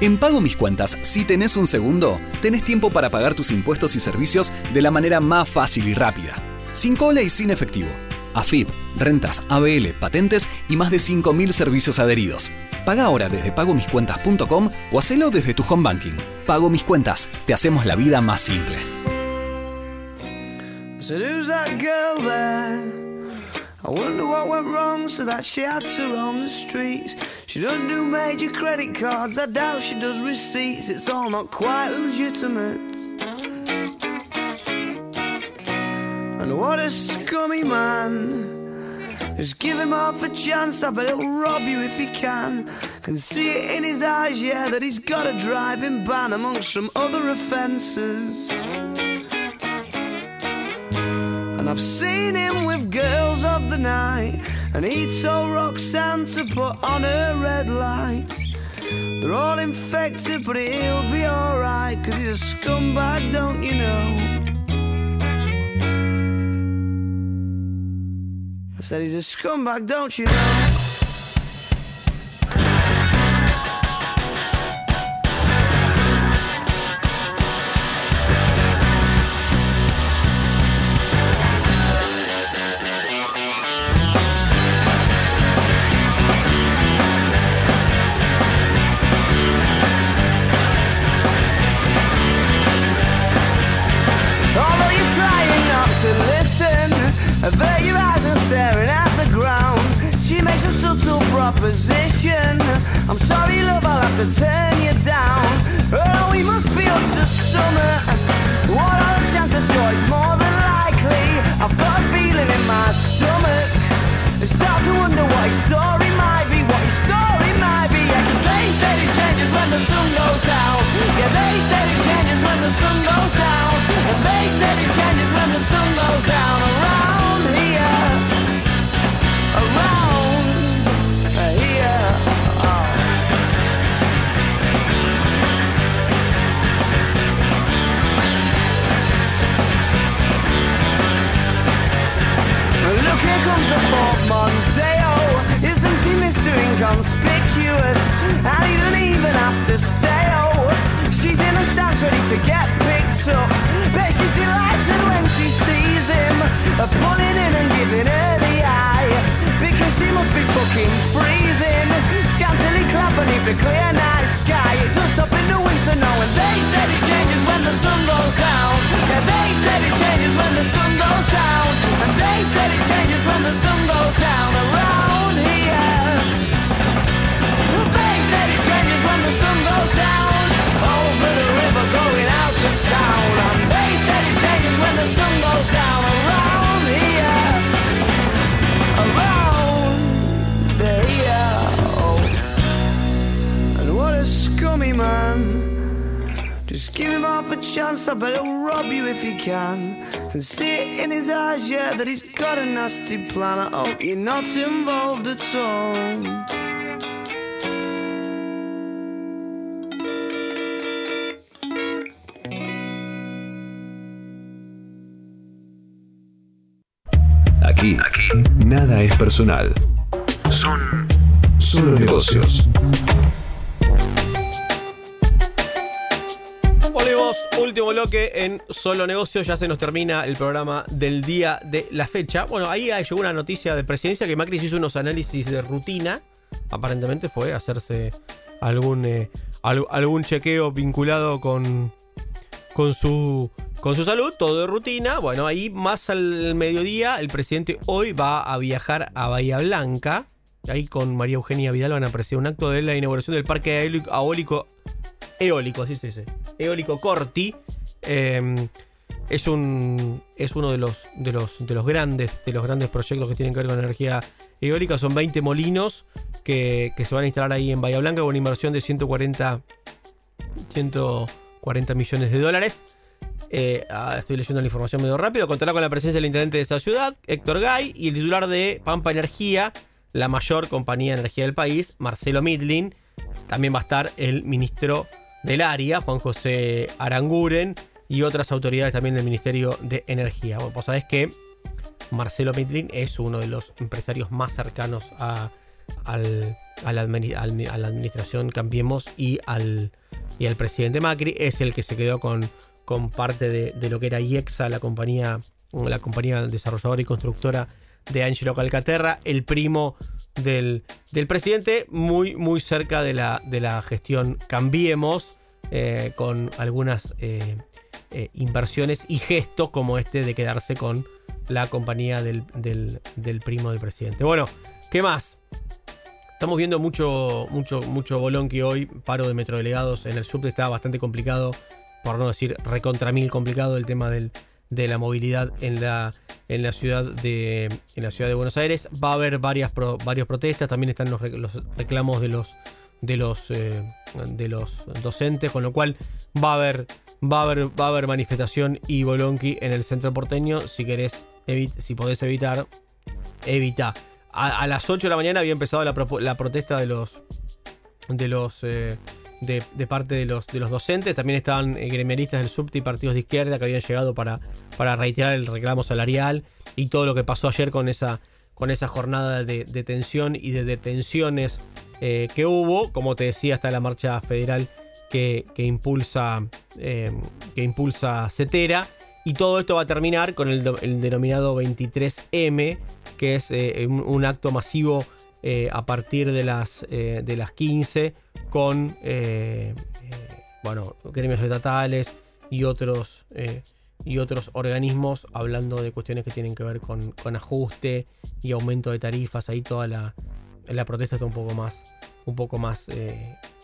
En Pago Mis Cuentas, si tenés un segundo, tenés tiempo para pagar tus impuestos y servicios de la manera más fácil y rápida. Sin cola y sin efectivo. AFIP, rentas, ABL, patentes y más de 5.000 servicios adheridos. Paga ahora desde pagomiscuentas.com o hacelo desde tu home banking. Pago Mis Cuentas, te hacemos la vida más simple. I wonder what went wrong so that she had to roam the streets. She doesn't do major credit cards, I doubt she does receipts. It's all not quite legitimate. And what a scummy man. Just give him half a chance, I bet he'll rob you if he can. Can see it in his eyes, yeah, that he's got a driving ban amongst some other offences. And I've seen him with girls of the night. And he told Roxanne to put on her red light. They're all infected, but he'll be alright. Cause he's a scumbag, don't you know? Said he's a scumbag, don't you know? Subtle proposition. I'm sorry, love, I'll have to turn you down. Oh, we must be up to summer. What are the chances? Sure, it's more than likely. I've got a feeling in my stomach. I start to wonder what his story might be, what his story might be. Yeah, 'cause they said it changes when the sun goes down. Yeah, they said it changes when the sun goes down. And they said it changes when the sun goes down. Around wonderful Mondeo. Isn't he Mr. Inconspicuous? And even even after sale, she's in a stance ready to get picked. She's delighted when she sees him pulling in and giving her the eye. Because she must be fucking freezing. Scantily clad beneath the clear night sky. It up in the winter now, and they said it changes when the sun goes down. Yeah, they said it changes when the sun goes down. And they said it changes when the sun goes down around here. They said it changes when the sun goes down. Over the river going out of town. Just give him half a chance, I bet he'll rob you if he can. And see it in his eyes, yeah, that he's got a nasty plan. I hope you're not involved at all. Aquí, aquí, nada es personal. Son solo negocios. Volvemos, último bloque en Solo Negocios. Ya se nos termina el programa del día de la fecha. Bueno, ahí llegó una noticia de presidencia que Macri hizo unos análisis de rutina. Aparentemente fue hacerse algún, eh, al- algún chequeo vinculado con, con su con su salud, todo de rutina. Bueno, ahí más al mediodía, el presidente hoy va a viajar a Bahía Blanca. Ahí con María Eugenia Vidal van a presidir un acto de la inauguración del parque eólico, eólico, así se dice, eólico Corti. Eh, es un es uno de los de los de los grandes de los grandes proyectos que tienen que ver con energía eólica. Son 20 molinos que, se van a instalar ahí en Bahía Blanca con inversión de 140 140 millones de dólares. Eh, ah, estoy leyendo la información medio rápido. Contará con la presencia del intendente de esa ciudad, Héctor Gay, y el titular de Pampa Energía, la mayor compañía de energía del país, Marcelo Midlin. También va a estar el ministro del área, Juan José Aranguren, y otras autoridades también del Ministerio de Energía. Bueno, vos sabés que Marcelo Midlin es uno de los empresarios más cercanos a, la administración Cambiemos y al, y al presidente Macri. Es el que se quedó con, con parte de, lo que era IEXA, la compañía, la compañía desarrolladora y constructora de Angelo Calcaterra, el primo del, presidente, muy, muy cerca de la, de la gestión Cambiemos, eh, con algunas eh, eh, inversiones y gestos como este de quedarse con la compañía del, del- del primo del presidente. Bueno, ¿qué más? Estamos viendo mucho, mucho, mucho bolonqui hoy, paro de metrodelegados en el subte está bastante complicado, por no decir recontra mil complicado el tema del, de la movilidad en la, en la ciudad de en la ciudad de Buenos Aires. Va a haber varias varias protestas, también están los, rec- los reclamos de los de los eh, de los docentes, con lo cual va a haber va a haber va a haber manifestación y bolonqui en el centro porteño. Si querés si podés evitar, evita. A, las 8 de la mañana había empezado la, la protesta de los de los eh, de, parte de los de los docentes. También estaban eh, gremialistas del subte y partidos de izquierda que habían llegado para, para reiterar el reclamo salarial y todo lo que pasó ayer con esa con esa jornada de, de tensión y de detenciones eh, que hubo. Como te decía, está la marcha federal que, que impulsa eh, que impulsa Cetera. Y todo esto va a terminar con el, do- el denominado 23M, que es eh, un, un acto masivo a partir de las, de las 15 con eh, eh, bueno, gremios estatales y otros, eh, y otros organismos hablando de cuestiones que tienen que ver con, con ajuste y aumento de tarifas. Ahí toda la, la protesta está un poco más, un poco más,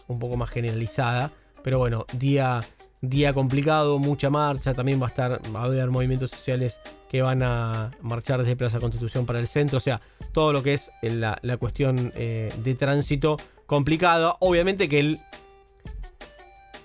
un poco más generalizada. Pero bueno, día, día complicado, mucha marcha. También va a estar, va a haber movimientos sociales que van a marchar desde Plaza Constitución para el centro. O sea, todo lo que es la, la cuestión eh, de tránsito complicado. Obviamente que el,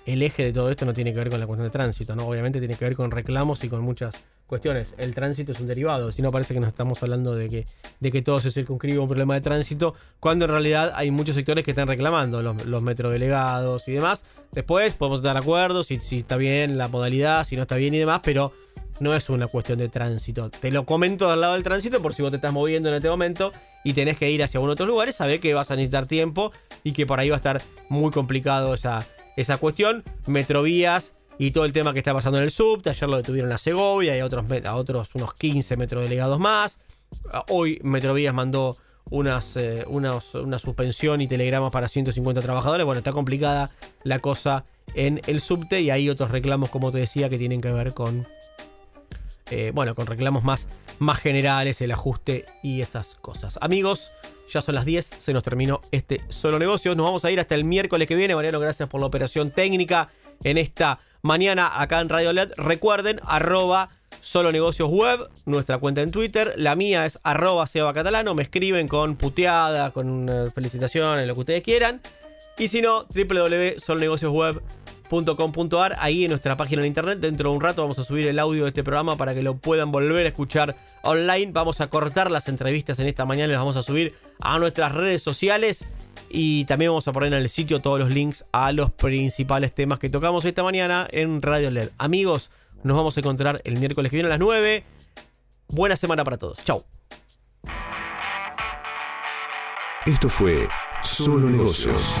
el eje de todo esto no tiene que ver con la cuestión de tránsito, ¿no? Obviamente tiene que ver con reclamos y con muchas cuestiones. El tránsito es un derivado, si no parece que nos estamos hablando de que, de que todo se circunscribe a un problema de tránsito, cuando en realidad hay muchos sectores que están reclamando, los, los metrodelegados y demás. Después podemos estar de acuerdo si, si está bien la modalidad, si no está bien y demás, pero no es una cuestión de tránsito. Te lo comento del lado del tránsito por si vos te estás moviendo en este momento y tenés que ir hacia uno de otros lugares, sabés que vas a necesitar tiempo y que por ahí va a estar muy complicado esa, esa cuestión. Metrovías y todo el tema que está pasando en el subte. Ayer lo detuvieron a Segovia y a otros, a otros unos 15 metrodelegados más. Ah, Hoy Metrovías mandó unas, eh, una suspensión y telegramas para 150 trabajadores. Bueno, está complicada la cosa en el subte y hay otros reclamos, como te decía, que tienen que ver con eh, bueno, con reclamos más, más generales, el ajuste y esas cosas. Amigos, ya son las 10, se nos terminó este solo negocio. Nos vamos a ir hasta el miércoles que viene. Mariano, gracias por la operación técnica en esta mañana acá en Radio LED. Recuerden, arroba solo negocios nuestra cuenta en Twitter. La mía es arroba Seba Catalano. Me escriben con puteada, con eh, felicitaciones, lo que ustedes quieran. Y si no, www.solnegociosweb.com.ar. Ahí en nuestra página de internet, dentro de un rato vamos a subir el audio de este programa para que lo puedan volver a escuchar online. Vamos a cortar las entrevistas en esta mañana las vamos a subir a nuestras redes sociales. Y también vamos a poner en el sitio todos los links a los principales temas que tocamos esta mañana en Radio LED. Amigos, nos vamos a encontrar el miércoles que viene a las 9. Buena semana para todos. Chau. Esto fue Solo Negocios.